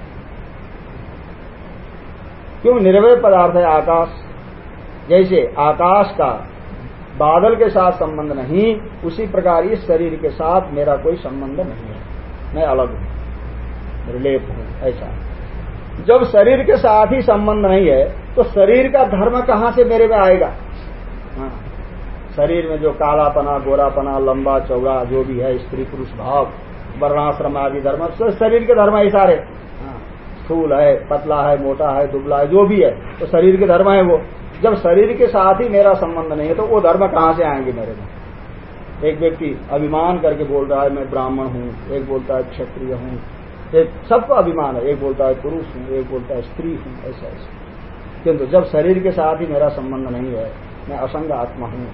क्यों? निर्वय पदार्थ है आकाश। जैसे आकाश का बादल के साथ संबंध नहीं, उसी प्रकार इस शरीर के साथ मेरा कोई संबंध नहीं है। मैं अलग हूँ। रिलेप ऐसा। जब शरीर के साथ ही संबंध नहीं है तो शरीर का धर्म कहाँ से मेरे में आएगा? हाँ। शरीर में जो कालापना, गोरापना, लंबा, चौड़ा, जो भी है, स्त्री, पुरुष, भाव, वर्णाश्रम आदि धर्म शरीर के धर्म है सारे। हाँ। स्थूल है, पतला है, मोटा है, दुबला है, जो भी है तो शरीर के धर्म है वो। जब शरीर के साथ ही मेरा संबंध नहीं है तो वो धर्म कहाँ से आएँगे मेरे में? एक व्यक्ति अभिमान करके बोल रहा है, मैं ब्राह्मण हूँ। एक बोलता है, क्षत्रिय हूँ। एक सबका अभिमान है, एक बोलता है पुरुष हूँ, एक बोलता है स्त्री हूँ, ऐसा ऐसा। किंतु जब शरीर के साथ ही मेरा संबंध नहीं है, मैं असंग आत्मा हूँ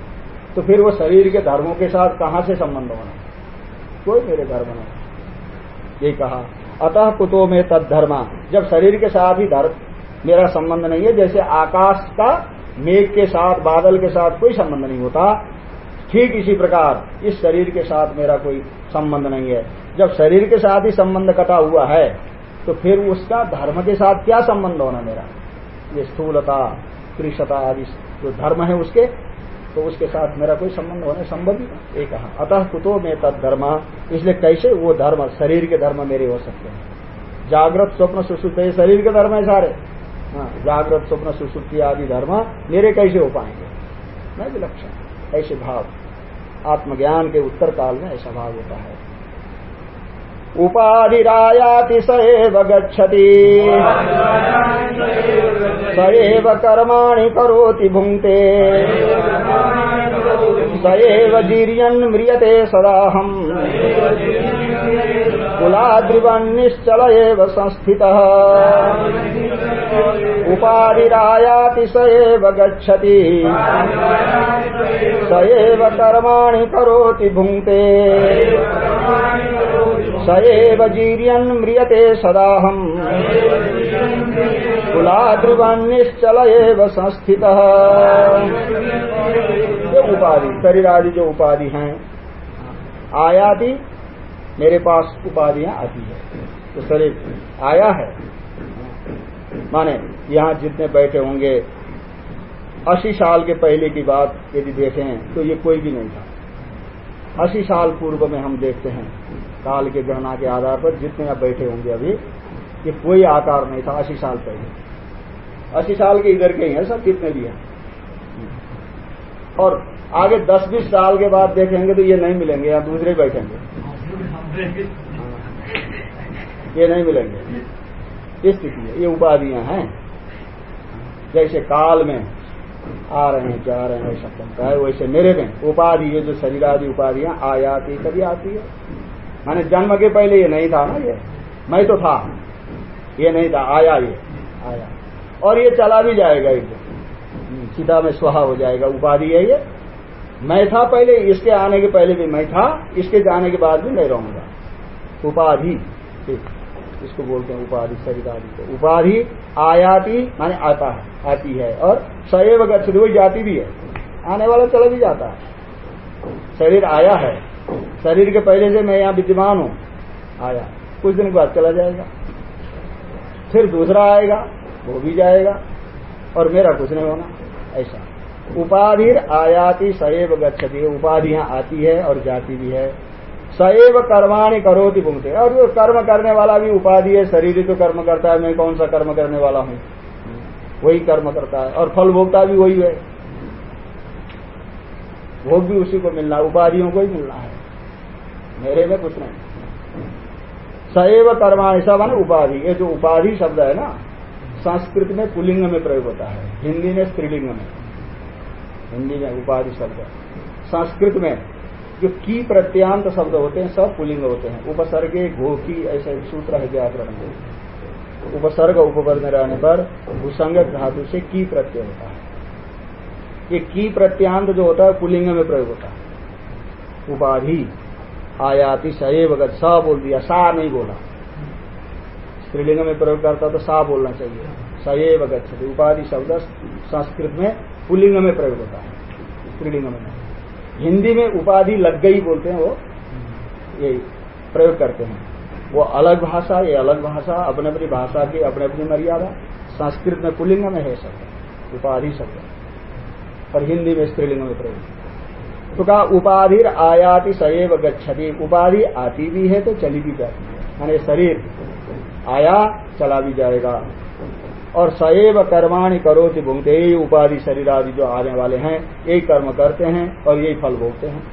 तो फिर वो शरीर के धर्मों के साथ कहाँ से संबंध होना कोई मेरे धर्म नहीं। ये कहा, अतः कुतो में तद धर्मा जब शरीर के साथ ही धर्म, मेरा संबंध नहीं है, जैसे आकाश का मेघ के साथ, बादल के साथ कोई संबंध नहीं होता ठीक इसी प्रकार, इस शरीर के साथ मेरा कोई संबंध नहीं है। जब शरीर के साथ ही संबंध कटा हुआ है तो फिर उसका धर्म के साथ क्या संबंध होना मेरा? ये स्थूलता कृषता आदि जो धर्म है उसके तो उसके साथ मेरा कोई संबंध होने संभव ही एक कहा, अतः कुतो में तद धर्म। इसलिए कैसे वो धर्म, शरीर के धर्म मेरे हो सकते हैं? जागृत स्वप्न सुसुप्त शरीर के धर्म है सारे। हाँ जागृत स्वप्न सुसुप्ति आदि धर्म मेरे कैसे हो पाएँगे? मैं विलक्षण, ऐसे भाव। आत्मज्ञान के उत्तर काल में ऐसा भाव होता है। उपाधिरायाति स एव गच्छति। स एव करोति भुङ्क्ते। स जीर्यन् म्रियते सदाहम्। कुलाद्रिवन्निश्चल एव संस्थितः। उपाधिरायाति स एव गच्छति। स एव कर्माणि करोति म्रियते सदाहम्। कुलाद्रिवन्निश्चल एव संस्थितः उपाधि शरीर आदि जो उपाधि हैं, आयाति मेरे पास उपाधियाँ आती है। तो शरीर आया है। माने यहाँ जितने बैठे होंगे, अस्सी साल के पहले की बात यदि देखें तो ये कोई भी नहीं था। अस्सी साल पूर्व में हम देखते हैं, काल के गणना के आधार पर जितने आप बैठे होंगे अभी, ये कोई आकार नहीं था अस्सी साल पहले। अस्सी साल के इधर के ही हैं, सब कितने भी हैं। और आगे दस बीस साल के बाद देखेंगे तो ये नहीं मिलेंगे या दूसरे बैठेंगे। ये नहीं मिलेंगे। इस स्थिति है, ये उपाधियाँ हैं। जैसे काल में आ रहे हैं, जा रहे हैं चलता है, वैसे मेरे में उपाधि ये जो शरीर आदि उपाधियाँ आयाती कभी आती है। मैंने जन्म के पहले ये नहीं था ना ये। मैं तो था। ये नहीं था, आया ये, आया। और ये चला भी जाएगा एक सीधा में स्वाहा हो जाएगा, उपाधि है ये। मैं था पहले, इसके आने के पहले भी मैं था, इसके जाने के बाद भी मैं रहूँगा। उपाधि। इसको बोलते हैं उपाधि शरीर आदि को। उपाधि, आयाति, माने आता है, आती है। और सैव गच्छति वही जाती भी है। आने वाला चला भी जाता है। शरीर आया है। शरीर के पहले से मैं यहाँ विद्यमान हूँ। आया। कुछ दिन के बाद चला जाएगा। फिर दूसरा आएगा, वो भी जाएगा। और मेरा कुछ नहीं होना। ऐसा। उपाधि, आयाति सैव गच्छति। उपाधियाँ आती है और जाती भी है। सैव कर्माणी करोति भूमते और जो कर्म करने वाला भी उपाधि है, शरीर तो कर्म करता है, मैं कौन सा कर्म करने वाला हूँ? वही कर्म करता है। और फल भोगता भी वही है। भोग भी उसी को मिलना उपाधियों को ही मिलना है। मेरे में कुछ नहीं। सैव कर्माणी सब है उपाधि। ये जो उपाधि शब्द है ना, संस्कृत में पुलिंग में प्रयोग होता है। हिंदी में स्त्रीलिंग में। हिंदी में उपाधि शब्द संस्कृत में जो की प्रत्यांत शब्द होते हैं, सब पुलिंग होते हैं। उपसर्गे घोकी ऐसा सूत्र है व्याकरण में। उपसर्ग उपवर्ग में रहने पर भूसंगत धातु से की प्रत्यय होता है। ये की प्रत्यांत जो होता है, पुलिंग में प्रयोग होता है। उपाधि, आयाति सैव सा बोल दिया, सा नहीं बोला। स्त्रीलिंग में प्रयोग करता तो सा बोलना चाहिए। सएव गच्छति उपाधि शब्द संस्कृत में पुलिंग में प्रयोग होता है। स्त्रीलिंग में हिंदी में उपाधि लग गई बोलते हैं वो, ये प्रयोग करते हैं। वो अलग भाषा, ये अलग भाषा, अपने अपनी भाषा की अपने अपनी मर्यादा, संस्कृत में पुलिंग में है शब्द उपाधि शब्द और हिंदी में स्त्रीलिंग में प्रयोग तो कहा, उपाधि आयाति सएव गच्छति, उपाधि आती भी है तो चली भी जाती है। यानी शरीर आया, चला भी जाएगा। और सएव कर्माणि करोति भूंगते यही उपाधि शरीर आदि जो आने वाले हैं, यही कर्म करते हैं और यही फल भोगते हैं।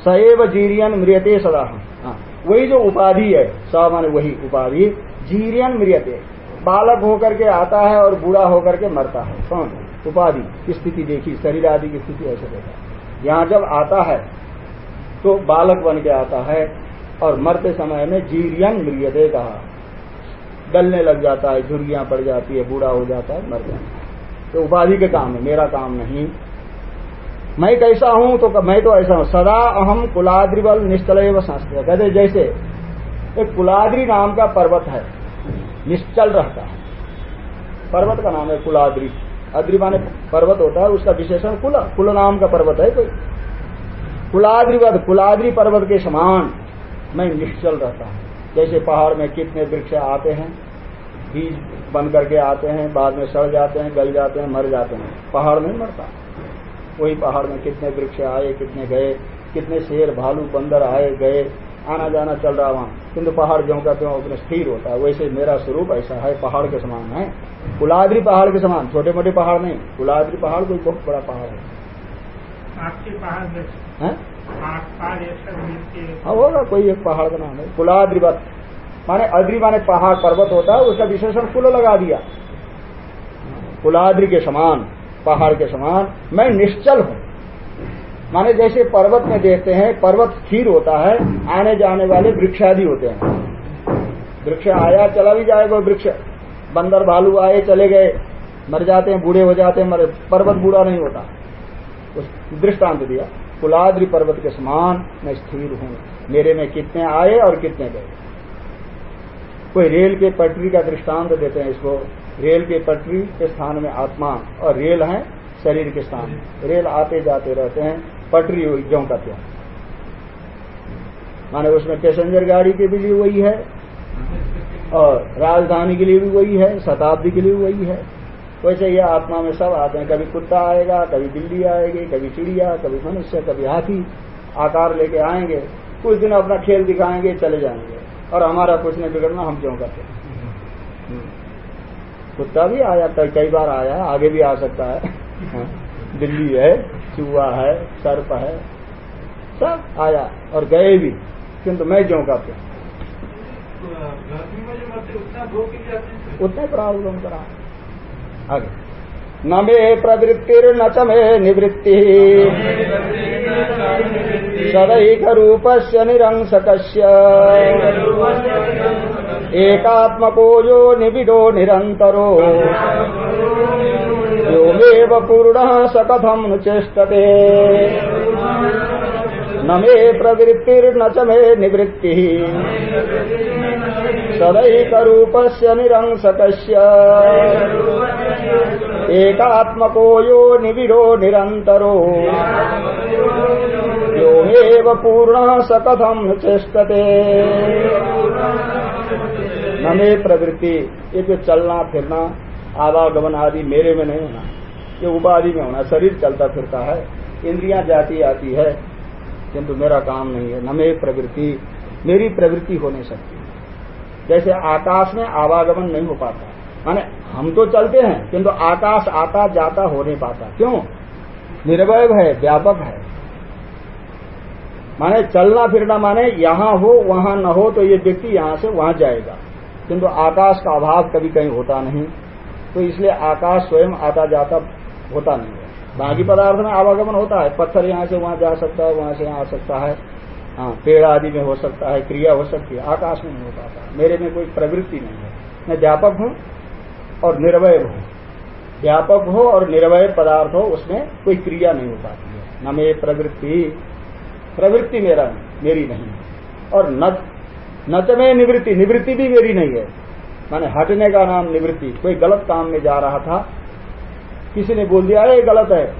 सएव जीरियन मृियते सदा। हाँ वही जो उपाधि है, स माने वही उपाधि, जीरियन मृियते बालक होकर के आता है और बूढ़ा होकर के मरता है। कौन? उपाधि। की स्थिति देखी, शरीर आदि की स्थिति ऐसे देखा। यहाँ जब आता है तो बालक बन के आता है और मरते समय में जीरियन मृियते कहा। गलने लग जाता है, झुर्गियाँ पड़ जाती है, बूढ़ा हो जाता है, मर जाता है। तो उपाधि के काम है, मेरा काम नहीं। मैं कैसा हूँ तो मैं तो ऐसा हूँ। सदा अहम कुलाद्रिबल निश्चल संस्कृत कहते जैसे एक कुलाद्री नाम का पर्वत है, निश्चल रहता है। पर्वत का नाम है कुलाद्री। अद्री माने पर्वत होता है, उसका विशेषण कुल कुल नाम का पर्वत है कोई। कुलाद्रिवत कुलाद्री पर्वत के समान मैं निश्चल रहता हूँ। जैसे पहाड़ में कितने वृक्ष आते हैं बीज बन करके आते हैं बाद में सड़ जाते हैं गल जाते हैं मर जाते हैं। पहाड़ नहीं मरता। वही पहाड़ में कितने वृक्ष आए कितने गए कितने शेर भालू बंदर आए गए आना जाना चल रहा वहाँ। किंतु पहाड़ जो कहते हैं अपने स्थिर होता है। वैसे मेरा स्वरूप ऐसा है पहाड़ के समान है। कुलाद्री पहाड़ के समान छोटे मोटे पहाड़ नहीं। कुलाद्री पहाड़ कोई बहुत बड़ा पहाड़ है। आपके पहाड़ है हाँ होगा, कोई एक पहाड़ का नाम है। कुलाद्रिवत। माने अद्रि माने पहाड़ पर्वत होता है उसका विशेषण कुल लगा दिया। कुलाद्रि के समान, पहाड़ के समान, मैं निश्चल हूँ। माने जैसे पर्वत में देखते हैं, पर्वत स्थिर होता है, आने जाने वाले वृक्ष आदि होते हैं। वृक्ष आया, चला भी जाएगा वृक्ष। बंदर भालू आए, चले गए। मर जाते हैं, बूढ़े हो जाते हैं, मर। पर्वत बूढ़ा नहीं होता। उस दृष्टांत दिया। कुलाद्री पर्वत के समान मैं स्थिर हूँ। मेरे में कितने आए और कितने गए? कोई रेल के पटरी का दृष्टांत देते हैं इसको। रेल के पटरी के स्थान में आत्मा और रेल है शरीर के स्थान। रेल आते जाते रहते हैं, पटरी हुई, ज्यो का त्यों। माने उसमें पैसेंजर गाड़ी के लिए वही है और राजधानी के लिए भी वही है, शताब्दी के लिए वही है। वैसे ये आत्मा में सब आते हैं। कभी कुत्ता आएगा कभी बिल्ली आएगी कभी चिड़िया कभी मनुष्य कभी हाथी आकार लेके आएँगे। कुछ दिन अपना खेल दिखाएँगे चले जाएँगे। और हमारा कुछ नहीं बिगड़ना हम क्यों करते हम्म। कुत्ता भी आया कई बार आया आगे भी आ सकता है। दिल्ली है चूहा है सर्प है सब आया और गए भी। किंतु मैं क्यों करते उतना प्रॉब्लम करा। आगे। न मे प्रवृत्तिर्न च मे निवृत्ति। सदैक रूप से निरंसक एकात्मको यो निविदो निरंतरो यो नमेव पूर्ण स कथम चेष्टते। न मे प्रवृत्तिर्न च मे निवृत्ति। सदैकरूपस्य निरंसकस्य। एकात्मको यो निविडो निरन्तरो। योमेव पूर्ण स कथम चेष्टते। न मे प्रवृत्ति, ये जो चलना फिरना, आवागमन आदि मेरे में नहीं होना। ये उपाधि में होना, शरीर चलता फिरता है, इंद्रियाँ जाती आती है किंतु मेरा काम नहीं है, न मे प्रवृत्ति, मेरी प्रवृत्ति हो नहीं सकती। जैसे आकाश में आवागमन नहीं हो पाता, माने हम तो चलते हैं, किंतु आकाश आता जाता हो नहीं पाता। क्यों? निर्वय है, व्यापक है। माने चलना फिरना माने यहाँ हो, वहाँ न हो तो ये व्यक्ति यहाँ से वहाँ जाएगा। किंतु आकाश का अभाव कभी कहीं होता नहीं तो इसलिए आकाश स्वयं आता जाता होता नहीं। बाकी पदार्थ में आवागमन होता है। पत्थर यहाँ से वहाँ जा सकता है, वहाँ से यहाँ आ सकता है। हाँ पेड़ आदि में हो सकता है, क्रिया हो सकती है। आकाश में नहीं हो पाता। मेरे में कोई प्रवृत्ति नहीं है। मैं व्यापक हूँ और निर्वय हूँ। व्यापक हो और निर्वय पदार्थ हो, उसमें कोई क्रिया नहीं हो पाती है। न मे प्रवृत्ति। प्रवृत्ति मेरा मेरी नहीं है। और न तो मैं निवृत्ति निवृत्ति भी मेरी नहीं है। माने हटने का नाम निवृत्ति। कोई गलत काम में जा रहा था किसी ने बोल दिया ये गलत है।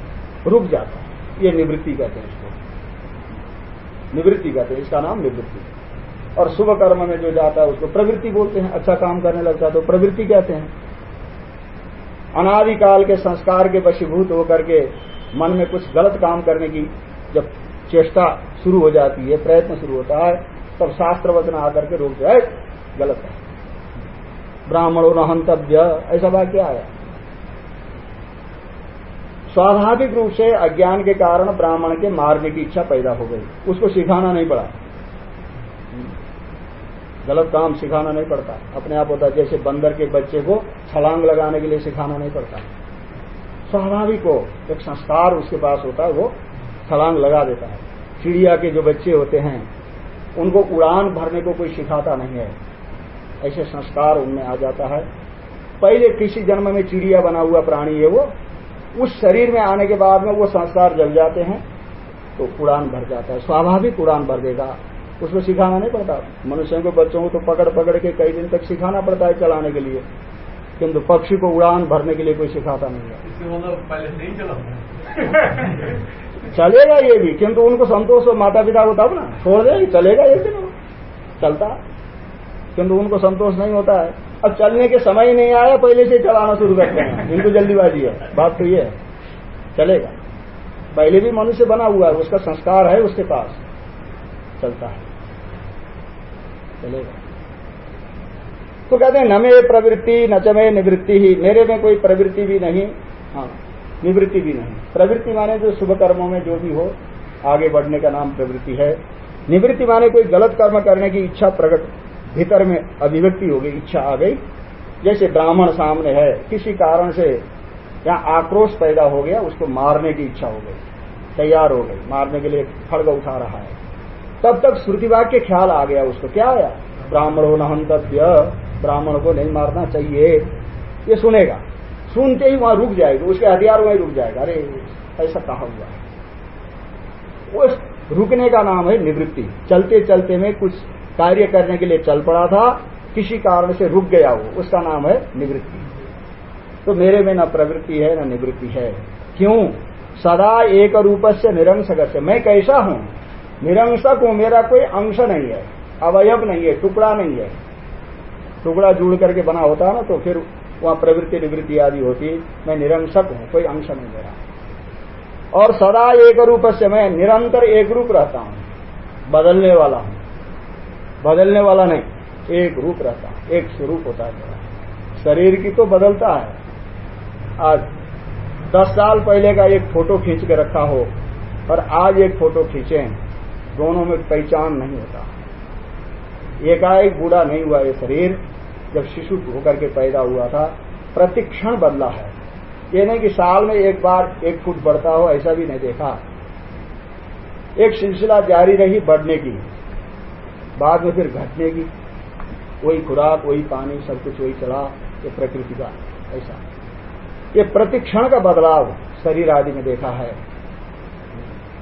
रुक जाता है। ये निवृत्ति कहते हैं इसको। निवृत्ति कहते हैं, इसका नाम निवृत्ति। और शुभ कर्म में जो जाता है, उसको प्रवृत्ति बोलते हैं। अच्छा काम करने लगता है तो प्रवृत्ति कहते हैं। अनादिकाल के संस्कार के वशीभूत होकर के मन में कुछ गलत काम करने की जब चेष्टा शुरू हो जाती है, प्रयत्न शुरू होता है, तब शास्त्र वचन आकर के रोक जाए, गलत है। ब्राह्मणों न हंतव्य ऐसा वाक्य आया। स्वाभाविक रूप से अज्ञान के कारण ब्राह्मण के मारने की इच्छा पैदा हो गई। उसको सिखाना नहीं पड़ा। गलत काम सिखाना नहीं पड़ता। अपने आप होता जैसे बंदर के बच्चे को छलांग लगाने के लिए सिखाना नहीं पड़ता। स्वाभाविक हो, एक संस्कार उसके पास होता है, वो छलांग लगा देता है। चिड़िया के जो बच्चे होते हैं, उनको उड़ान भरने को कोई सिखाता नहीं है। ऐसे संस्कार उनमें आ जाता है। पहले किसी जन्म में चिड़िया बना हुआ प्राणी है वो उस शरीर में आने के बाद में वो संस्कार जल जाते हैं तो उड़ान भर जाता है। स्वाभाविक उड़ान भर देगा। उसको सिखाना नहीं पड़ता। मनुष्यों को बच्चों को तो पकड़ पकड़ के कई दिन तक सिखाना पड़ता है चलाने के लिए। किंतु पक्षी को उड़ान भरने के लिए कोई सिखाता नहीं है। मतलब चलेगा ये भी किंतु उनको संतोष हो माता पिता को तब ना छोड़ दे चलेगा एक दिन चलता। किंतु उनको संतोष नहीं होता है। अब चलने के समय ही नहीं आया, पहले से चलाना शुरू करते हैं। इनको जल्दीबाजी है। बात तो ये है। चलेगा। पहले भी मनुष्य बना हुआ है, उसका संस्कार है उसके पास। चलता है। चलेगा। तो कहते हैं, न मे प्रवृत्ति, न निवृत्ति ही। मेरे में कोई प्रवृत्ति भी नहीं। हाँ निवृत्ति भी नहीं। प्रवृत्ति माने जो शुभ कर्मों में जो भी हो, आगे बढ़ने का नाम प्रवृत्ति है। निवृत्ति माने कोई गलत कर्म करने की इच्छा प्रकट भीतर में अभिव्यक्ति हो गई, इच्छा आ गई। जैसे ब्राह्मण सामने है, किसी कारण से यहाँ आक्रोश पैदा हो गया, उसको मारने की इच्छा हो गई, तैयार हो गई, मारने के लिए खड़ग उठा रहा है। तब तक श्रुति वाक्य ख्याल आ गया उसको, क्या आया? ब्राह्मणों न हंतव्य, ब्राह्मण को नहीं मारना चाहिए। ये सुनेगा। सुनते ही वहाँ रुक जाएगी, उसके हथियार वहीं रुक जाएगा। अरे, ऐसा कहा हुआ है। उस रुकने का नाम है निवृत्ति। चलते चलते में कुछ कार्य करने के लिए चल पड़ा था, किसी कारण से रुक गया वो। उसका नाम है निवृत्ति। तो मेरे में न प्रवृत्ति है, न निवृत्ति है। क्यों? सदा एक रूप से निरंसक से मैं कैसा हूँ? निरंसक हूँ, मेरा कोई अंश नहीं है, अवयव नहीं है, टुकड़ा नहीं है। टुकड़ा जुड़ करके बना होता है ना तो फिर वहाँ प्रवृत्ति, निवृत्ति आदि होती मैं निरंसक हूँ, कोई अंश नहीं मेरा। और सदा एक रूप से मैं निरंतर एक रूप रहता हूँ, बदलने वाला हूँ। बदलने वाला नहीं, एक रूप रहता हूँ, एक स्वरूप होता है। शरीर की तो बदलता है। आज दस साल पहले का एक फ़ोटो खींच के रखा हो और आज एक फ़ोटो खींचे, दोनों में पहचान नहीं होता। एकाएक बूढ़ा नहीं हुआ ये शरीर, जब शिशु होकर के पैदा हुआ था, प्रतिक्षण बदला है। ये नहीं कि साल में एक बार एक फुट बढ़ता हो, ऐसा भी नहीं देखा। एक सिलसिला जारी रही बढ़ने की। बाद में फिर घटने की वही खुराक, वही पानी, सब कुछ वही चला, ये प्रकृति का ऐसा। ये प्रतिक्षण का बदलाव शरीर आदि में देखा है।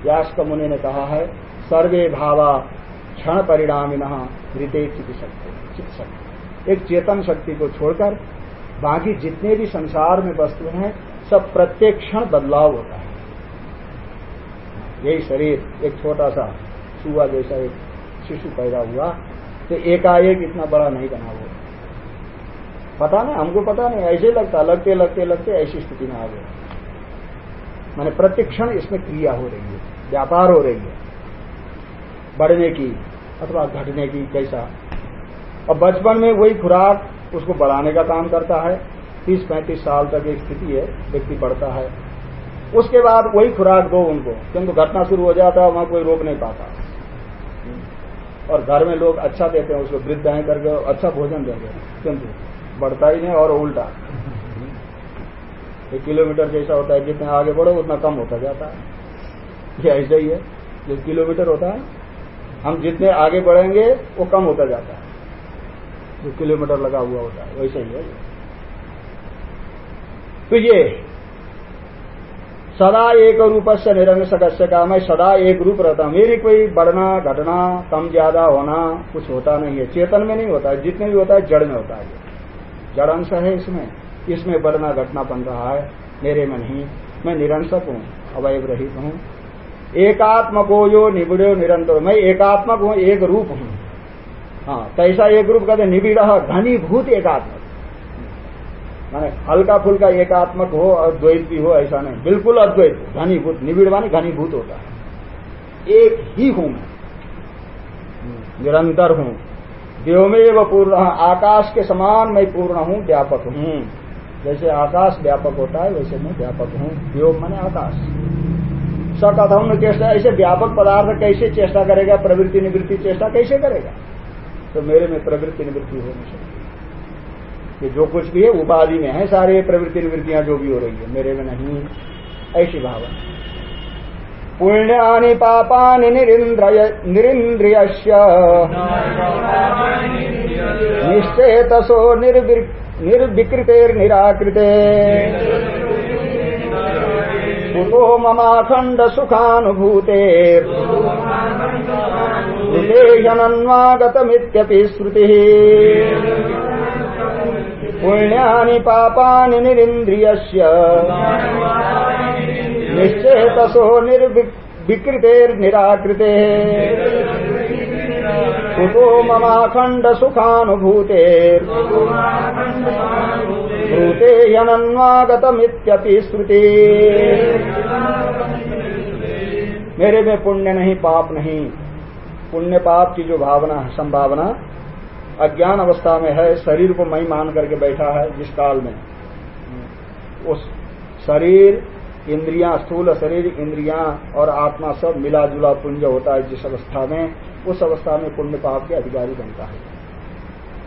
व्यास मुनि ने कहा है, सर्वे भावा क्षण परिणामिन हृदय चिकित्सक एक चेतन शक्ति को छोड़कर बाकी जितने भी संसार में वस्तु हैं, सब प्रत्येक क्षण बदलाव होता है। यही शरीर, एक छोटा सा सुआ जैसा एक शिशु पैदा हुआ तो एकाएक इतना बड़ा नहीं बना वो पता नहीं, हमको पता नहीं, ऐसे लगता, लगते लगते लगते ऐसी स्थिति में आ गए मैंने प्रतिक्षण इसमें क्रिया हो रही है, व्यापार हो रही है। बढ़ने की अथवा घटने की कैसा। और बचपन में वही खुराक उसको बढ़ाने का काम करता है, तीस पैंतीस साल तक एक स्थिति है, व्यक्ति बढ़ता है। उसके बाद वही खुराक दो उनको, किंतु घटना शुरू हो जाता है, वहाँ कोई रोक नहीं पाता। और घर में लोग अच्छा देते हैं, उसको वृद्ध हैं करके अच्छा भोजन देते हैं। किंतु बढ़ता ही नहीं और उल्टा। एक किलोमीटर जैसा होता है, जितने आगे बढ़ो, उतना कम होता जाता है। ये ऐसा ही है। जो किलोमीटर होता है, हम जितने आगे बढ़ेंगे, वो कम होता जाता है। जो किलोमीटर लगा हुआ होता है, वैसा ही है। तो ये सदा एक रूप से निरंग का मैं सदा एक रूप रहता हूँ मेरी कोई बढ़ना, घटना, कम ज़्यादा होना, कुछ होता नहीं है। चेतन में नहीं होता है, जितने भी होता है, जड़ में होता है। जड़ अंश है इसमें। इसमें बढ़ना, घटना बन रहा है। मेरे में नहीं। मैं निरंसक हूँ अवयव रहित हूँ। एकात्मको यो निबिड़ो निरंतर। मैं एकात्मक हूँ, एक रूप हूँ। हाँ कैसा एक रूप कहते निबिड़ घनीभूत एकात्मक माने हल्का फुल्का एकात्मक हो और द्वैत भी हो, ऐसा नहीं। बिल्कुल अद्वैत, घनीभूत निबिड़ मानी घनीभूत होता है। एक ही हूँ मैं। निरंतर हूँ। देवमेव पूर्ण, आकाश के समान मैं पूर्ण हूँ, व्यापक हूँ। जैसे आकाश व्यापक होता है, वैसे मैं व्यापक हूँ। देव माने आकाश। सकथम चेष्टा, ऐसे व्यापक पदार्थ कैसे चेष्टा करेगा? प्रवृत्ति निवृत्ति चेष्टा कैसे करेगा? तो मेरे में प्रवृत्ति निवृत्ति होनी सकती। ये जो कुछ भी है उपाधि में है, सारे प्रवृत्ति निवृत्तियाँ जो भी हो रही है। मेरे में नहीं ऐसी भावना पुण्यानि पापानि निरिन्द्रिय निश्चेतसो निर्विकृतेर्निराकृते। कुतो ममाखण्ड सुखानुभूते ह्यनन्वागतमित्यपि श्रुतिः। पुण्यानि पापानि निरिन्द्रियस्य। निश्चेतसो निर्विकृतेर्निराकृते। कुतो ममाखण्ड सुखानुभूते भूते यनन्वागतमित्यपि श्रुति मेरे में पुण्य नहीं, पाप नहीं। पुण्य पाप की जो भावना संभावना अज्ञान अवस्था में है, शरीर को मई मान करके बैठा है, जिस काल में। उस शरीर, इंद्रियाँ, स्थूल शरीर, इंद्रियाँ और आत्मा सब मिला जुला पुंज होता है जिस अवस्था में, उस अवस्था में पुण्य पाप के अधिकारी बनता है।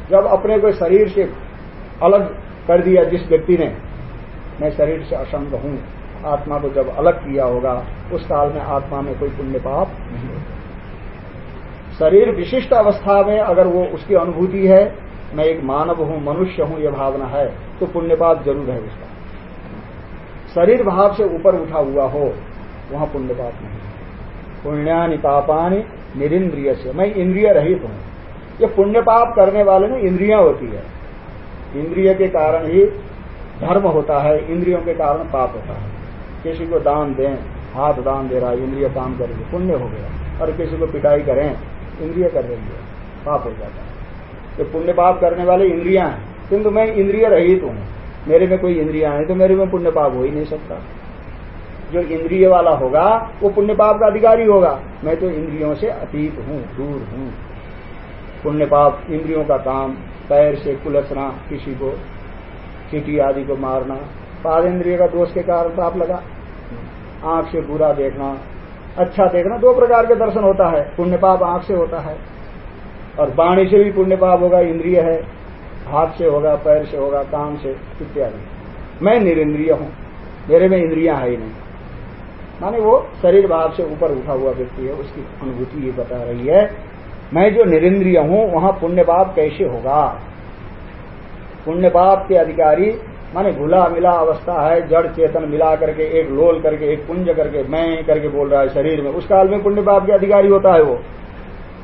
जब अपने को शरीर से अलग कर दिया जिस व्यक्ति ने, मैं शरीर से असंग हूँ, आत्मा को जब अलग किया होगा, उस काल में आत्मा में कोई पुण्य पाप नहीं होता। शरीर विशिष्ट अवस्था में अगर वो उसकी अनुभूति है, मैं एक मानव हूँ, मनुष्य हूँ, यह भावना है तो पुण्यपाप ज़रूर है उसका। शरीर भाव से ऊपर उठा हुआ हो, वहाँ पुण्यपाप नहीं पुण्यानि पापानि निरिंद्रिय से मैं इंद्रिय रहित हूँ। ये पुण्यपाप करने वाले में इंद्रियाँ होती है। इंद्रिय के कारण ही धर्म होता है, इंद्रियों के कारण पाप होता है। किसी को दान दें, हाथ दान दे रहा है, इंद्रिय काम करेंगे, पुण्य हो गया। और किसी को पिटाई करें इंद्रिय कर रही है, पाप हो जाता है। तो पुण्य पाप करने वाले इंद्रिया हैं, किंतु मैं इंद्रिय रहित हूँ, मेरे में कोई इंद्रिया है तो मेरे में पुण्य पाप हो ही नहीं सकता। जो इंद्रिय वाला होगा, वो पुण्य पाप का अधिकारी होगा। मैं तो इंद्रियों से अतीत हूँ, दूर हूँ। पुण्य पाप इंद्रियों का काम, पैर से कुलसना, किसी को चीटी आदि को मारना, पाद इंद्रिय का दोष के कारण पाप लगा। आँख से बुरा देखना अच्छा देखना, दो प्रकार के दर्शन होता है। पुण्य पाप आँख से होता है और वाणी से भी पुण्य पाप होगा, इंद्रिय है, हाथ से होगा, पैर से होगा, कान से, इत्यादि। मैं निरिंद्रिय हूँ। मेरे में इंद्रिया है ही नहीं। माने वो शरीर भाव से ऊपर उठा हुआ व्यक्ति है, उसकी अनुभूति ये बता रही है, मैं जो निरिंद्रिय हूँ, वहाँ पुण्य पाप कैसे होगा? पुण्य पाप के अधिकारी माने घुला मिला अवस्था है, जड़ चेतन मिला करके, एक लोल करके, एक पुंज करके, मैं करके बोल रहा है शरीर में। उस काल में पुण्य पाप के अधिकारी होता है वो।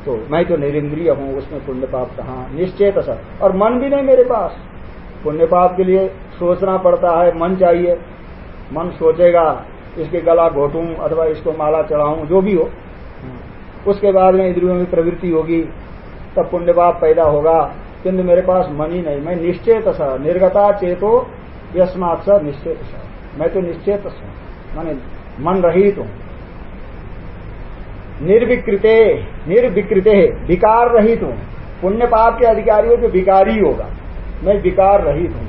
तो मैं तो निरिंद्रिय हूँ, उसमें पुण्य पाप कहा? निश्चेत सर और मन भी नहीं मेरे पास। पुण्य पाप के लिए सोचना पड़ता है, मन चाहिए। मन सोचेगा, इसके गला घोटूं अथवा इसको माला चढ़ाऊं, जो भी हो। उसके बाद में इंद्रियों में प्रवृत्ति होगी, तब पुण्य पाप पैदा होगा। किंतु मेरे पास मन ही नहीं। मैं निश्चेत सा, निर्गता चेतो यस्मात स निश्चेत सा। मैं तो निश्चेत हूँ माने मन रहित हूँ। निर्विकृते निर्विकृते, विकार रहित हूँ। पुण्य पाप के अधिकारी हो के विकारी होगा। मैं विकार रहित हूँ।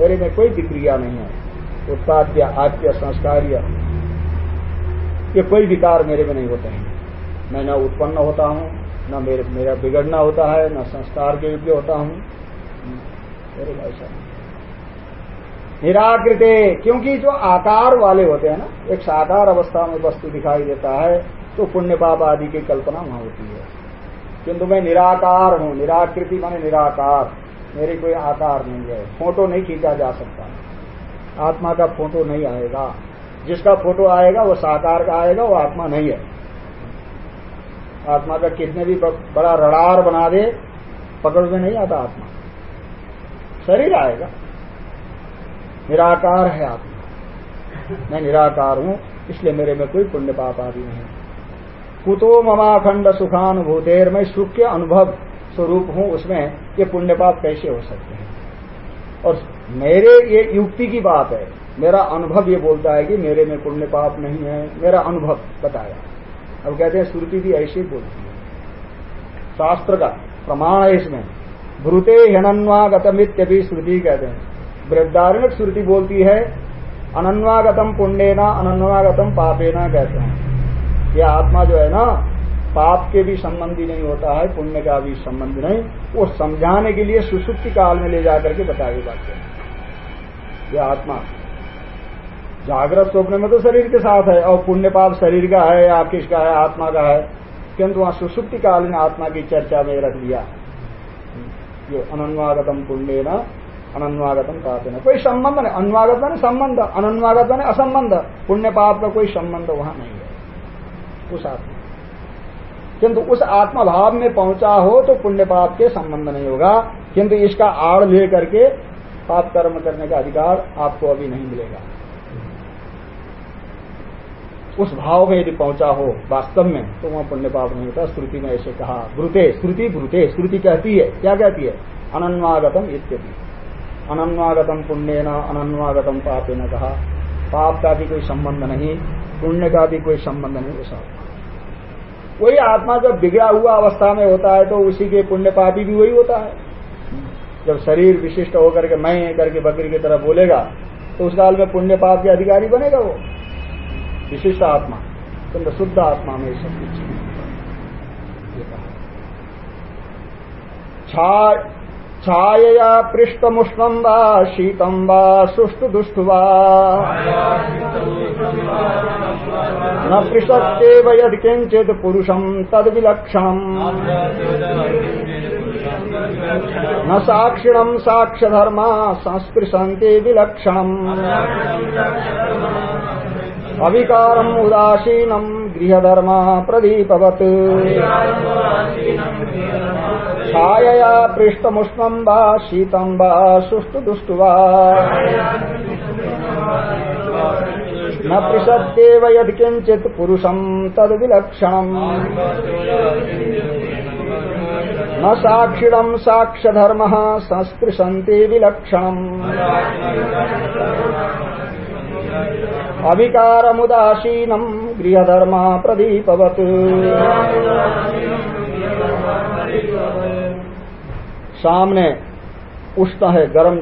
मेरे में कोई विक्रिया नहीं है। उत्पाद्य, आद्य, संस्कार्य। ये कोई विकार मेरे में नहीं होते हैं। मैं न उत्पन्न होता हूँ न मेरे, मेरा बिगड़ना होता है, न संस्कार के योग्य होता हूँ। मेरे ऐसा निराकृते, क्योंकि जो आकार वाले होते हैं ना, एक साकार अवस्था में वस्तु दिखाई देता है तो पुण्य पाप आदि की कल्पना वहाँ होती है। किंतु मैं निराकार हूँ, निराकृति माने निराकार। मेरे कोई आकार नहीं है, फ़ोटो नहीं खींचा जा सकता। आत्मा का फ़ोटो नहीं आएगा। जिसका फ़ोटो आएगा, वो साकार का आएगा, वो आत्मा नहीं है। आत्मा का कितने भी बड़ा रडार बना दे पकड़ में नहीं आता आत्मा। शरीर आएगा। निराकार है आत्मा। मैं निराकार हूँ, इसलिए मेरे में कोई पुण्य पाप आदि नहीं। कुतो ममाखंड सुखानुभूतेर, मैं सुख के अनुभव स्वरूप हूँ, उसमें ये पुण्य पाप कैसे हो सकते हैं? और मेरे ये युक्ति की बात है, मेरा अनुभव ये बोलता है कि मेरे में पुण्य पाप नहीं है, मेरा अनुभव बताया। अब कहते हैं श्रुति भी ऐसी बोलती है। शास्त्र का प्रमाण है इसमें। भ्रुते भी श्रुति कहते हैं। वृद्धारणक श्रुति बोलती है अनन्वागतम पुण्यना अनन्वागतम पापेना कहते हैं। यह आत्मा जो है ना, पाप के भी संबंधी नहीं होता है, पुण्य का भी संबंध नहीं। वो समझाने के लिए सुसुप्ति काल में ले जाकर के बताई बात यह आत्मा। जागृत स्वप्न में तो शरीर के साथ है, और पुण्य पाप शरीर का है या किसका है, आत्मा का है, किंतु वहाँ सुसुप्ति कालीन आत्मा की चर्चा में रख लिया ये अनन्वागतम पुण्य न अनन्वागतम पाप न कोई संबंध नहीं। अनुवागत माने संबंध। अनन्वागत माने असंबंध। पुण्य पाप का कोई संबंध वहाँ नहीं है। उस आत्मा। किंतु उस आत्मा भाव में पहुँचा हो तो पुण्य पाप के संबंध नहीं होगा। किंतु इसका आड़ ले करके पाप कर्म करने का अधिकार आपको अभी नहीं मिलेगा। उस भाव में यदि पहुँचा हो वास्तव में तो वहाँ पुण्य पाप नहीं होता। श्रुति में ऐसे कहा, ब्रुते, श्रुति ब्रुते, श्रुति कहती है। क्या कहती है? अनन्वागतम इत्यपि। अनन्वागतम पुण्य न अनन्वागतम पापे न कहा। पाप का भी कोई संबंध नहीं, पुण्य का भी कोई संबंध नहीं उस आत्मा वही आत्मा जब बिगड़ा हुआ अवस्था में होता है तो उसी के पुण्य पापी भी वही होता है। जब शरीर विशिष्ट होकर के मैं करके बकरी की तरह बोलेगा तो उस काल में पुण्य पाप के अधिकारी बनेगा वो। विशिष्ट आत्मा किंतु शुद्ध आत्मा में सब कुछ छाया पृष्ठमुष्णम वा शीतम वा सुष्टु दुष्टु वा न पृषत्येव यद किंचित पुरुषम तद विलक्षणम न साक्षिणम साक्ष्यधर्मा संस्पृशंते विलक्षणम। अविकारम उदासीनम गृहधर्म प्रदीपवत। छाया पृष्ठमुष्णम वा शीतम वा न पृषद्येव यत्किञ्चित् पुरुषम् तद्विलक्षणम् न साक्षिणम् साक्ष्यधर्मः संस्पृशन्ति विलक्षणम्। अविकारमुदासीनम गृहधर्म प्रदीपवत। सामने उष्ण है, गर्म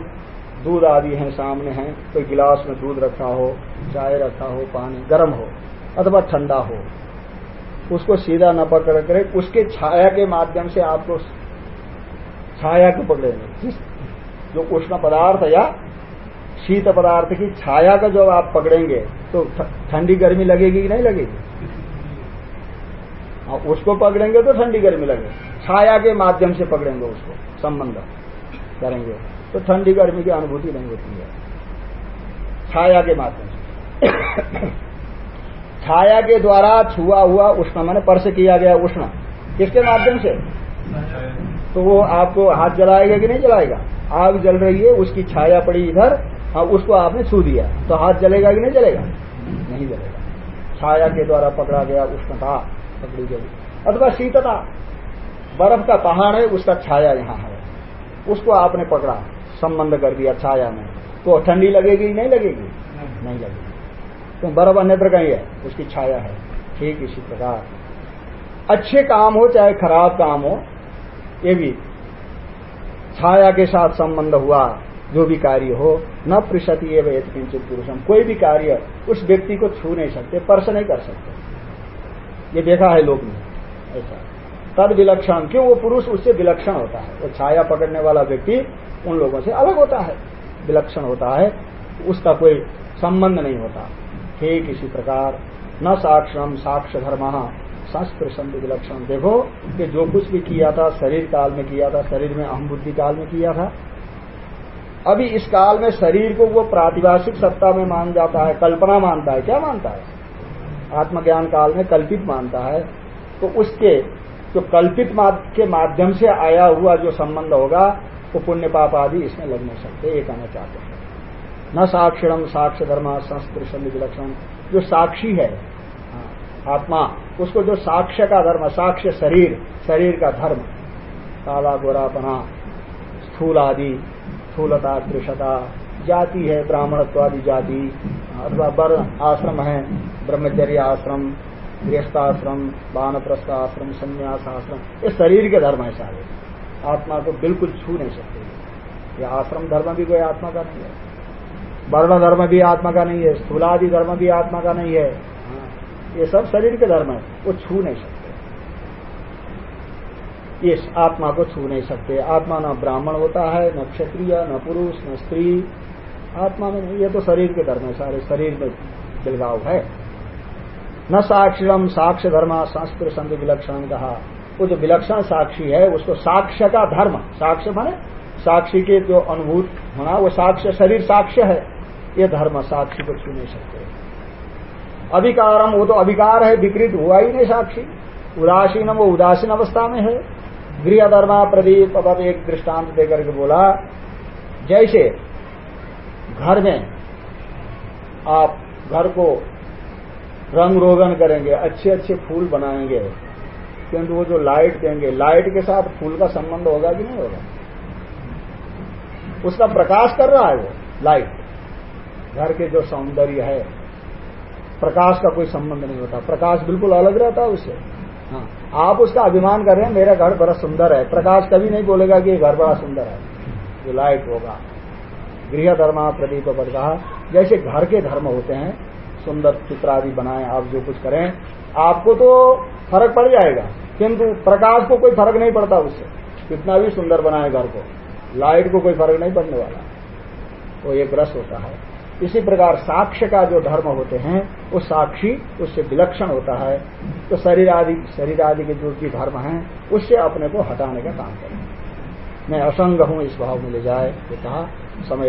दूध आदि है सामने है, कोई गिलास में दूध रखा हो, चाय रखा हो, पानी, गर्म हो, अथवा ठंडा हो, उसको सीधा न पकड़ करे, उसके छाया के माध्यम से आपको छाया को पकड़ेंगे जो उष्ण पदार्थ या शीत पदार्थ की छाया का जब आप पकड़ेंगे तो ठंडी गर्मी लगेगी कि नहीं लगेगी? और उसको पकड़ेंगे तो ठंडी गर्मी लगेगी। छाया के माध्यम से पकड़ेंगे उसको संबंध। करेंगे। तो ठंडी गर्मी की अनुभूति नहीं होती है। छाया के माध्यम से। छाया के द्वारा छुआ हुआ उष्ण मैंने पर्श किया गया उष्ण। किसके माध्यम से? तो वो आपको हाथ जलाएगा कि नहीं जलाएगा? आग जल रही है उसकी छाया पड़ी इधर हाँ उसको आपने छू दिया। तो हाथ जलेगा कि नहीं जलेगा? नहीं जलेगा। छाया के द्वारा पकड़ा गया उष्णता पकड़ी गई। अथवा शीतता, बर्फ़ का पहाड़ है, उसका छाया यहाँ है। उसको आपने पकड़ा, संबंध कर दिया छाया में। तो ठंडी लगेगी नहीं लगेगी? नहीं लगेगी। तो बर्फ़ अन्यत्र कहीं है? उसकी छाया है। ठीक इसी प्रकार। अच्छे काम हो, चाहे खराब काम हो, ये भी छाया के साथ संबंध हुआ। जो भी कार्य हो, न पृषति एवं किंचित पुरुषम। कोई भी कार्य उस व्यक्ति को छू नहीं सकते, स्पर्श नहीं कर सकते। ये देखा है लोग ने ऐसा। तद विलक्षण, क्यों वो पुरुष उससे विलक्षण होता है? वो छाया पकड़ने वाला व्यक्ति उन लोगों से अलग होता है। विलक्षण होता है, उसका कोई संबंध नहीं होता। ठीक इसी प्रकार, न साक्षरम साक्ष्य धर्म संस्पृशन विलक्षण। देखो कि जो कुछ भी किया था, शरीर काल में किया था, शरीर में अहम बुद्धि काल में किया था अभी इस काल में शरीर को वो प्रातिभाषिक सत्ता में मान जाता है कल्पना मानता है। क्या मानता है? आत्मज्ञान काल में कल्पित मानता है। तो उसके जो कल्पित के माध्यम से आया हुआ जो संबंध होगा वो पुण्य पाप आदि इसमें लग नहीं सकते ये कहना चाहते हैं। न साक्षरम साक्ष्य धर्म संस्कृत विलक्षण। जो साक्षी है हाँ, आत्मा उसको जो साक्ष्य का धर्म साक्ष्य शरीर शरीर का धर्म काला गोरापना स्थूल आदि स्थूलता कृषता जाति है, ब्राह्मणत्वादि जाति। अथवा वर्ण आश्रम है, ब्रह्मचर्य आश्रम, गृहस्थाश्रम वानप्रस्थ आश्रम संन्यास आश्रम ये शरीर के धर्म है सारे। आत्मा को बिल्कुल छू नहीं सकते। ये आश्रम धर्म भी कोई आत्मा का नहीं है। वर्ण धर्म भी आत्मा का नहीं है। स्थूलादि धर्म भी आत्मा का नहीं है, ये सब शरीर के धर्म है। वो छू नहीं सकते। ये आत्मा को छू नहीं सकते। आत्मा न ब्राह्मण होता है, न क्षत्रिय, न पुरुष, न स्त्री। आत्मा में ये तो शरीर के धर्म है सारे। शरीर में बिलगाव है। न साक्षरम साक्ष्य धर्म संस्कृत संत विलक्षण कहा। वो जो विलक्षण साक्षी है, उसको साक्ष्य का धर्म, साक्ष्य माने साक्षी के जो अनुभूत होना, वो साक्ष्य, शरीर साक्ष्य है। ये धर्म साक्षी को छू नहीं सकते। अभिकारम वो तो अभिकार है, विकृत हुआ ही नहीं साक्षी। उदासीन वो उदासीन अवस्था में है। गृह धर्मा प्रदीप अब एक दृष्टांत देकर के बोला, जैसे घर में आप घर को रंग रोगन करेंगे अच्छे अच्छे फूल बनाएँगे, किंतु वो जो लाइट देंगे, लाइट के साथ फूल का संबंध होगा कि नहीं होगा? उसका प्रकाश कर रहा है वो, लाइट। घर के जो सौंदर्य है, प्रकाश का कोई संबंध नहीं होता। प्रकाश बिल्कुल अलग रहता है उससे। आप उसका अभिमान कर रहे हैं, मेरा घर बड़ा सुंदर है। प्रकाश कभी नहीं बोलेगा कि घर बड़ा सुंदर है। जो लाइट होगा। गृह धर्म प्रदीप पर कहा जैसे घर के धर्म होते हैं, सुंदर चित्र आदि बनाए, आप जो कुछ करें, आपको तो फ़र्क पड़ जाएगा। किंतु प्रकाश को कोई फ़र्क नहीं पड़ता उससे। कितना भी सुंदर बनाए घर को लाइट को कोई फ़र्क नहीं पड़ने वाला। वो एक रस होता है। इसी प्रकार साक्ष्य का जो धर्म होते हैं, वो साक्षी, उससे विलक्षण होता है। तो शरीर आदि शरीर आदि के जो भी धर्म हैं, उससे अपने को हटाने का काम करें। मैं असंग हूँ, इस भाव में ले जाए, ये कहा, समय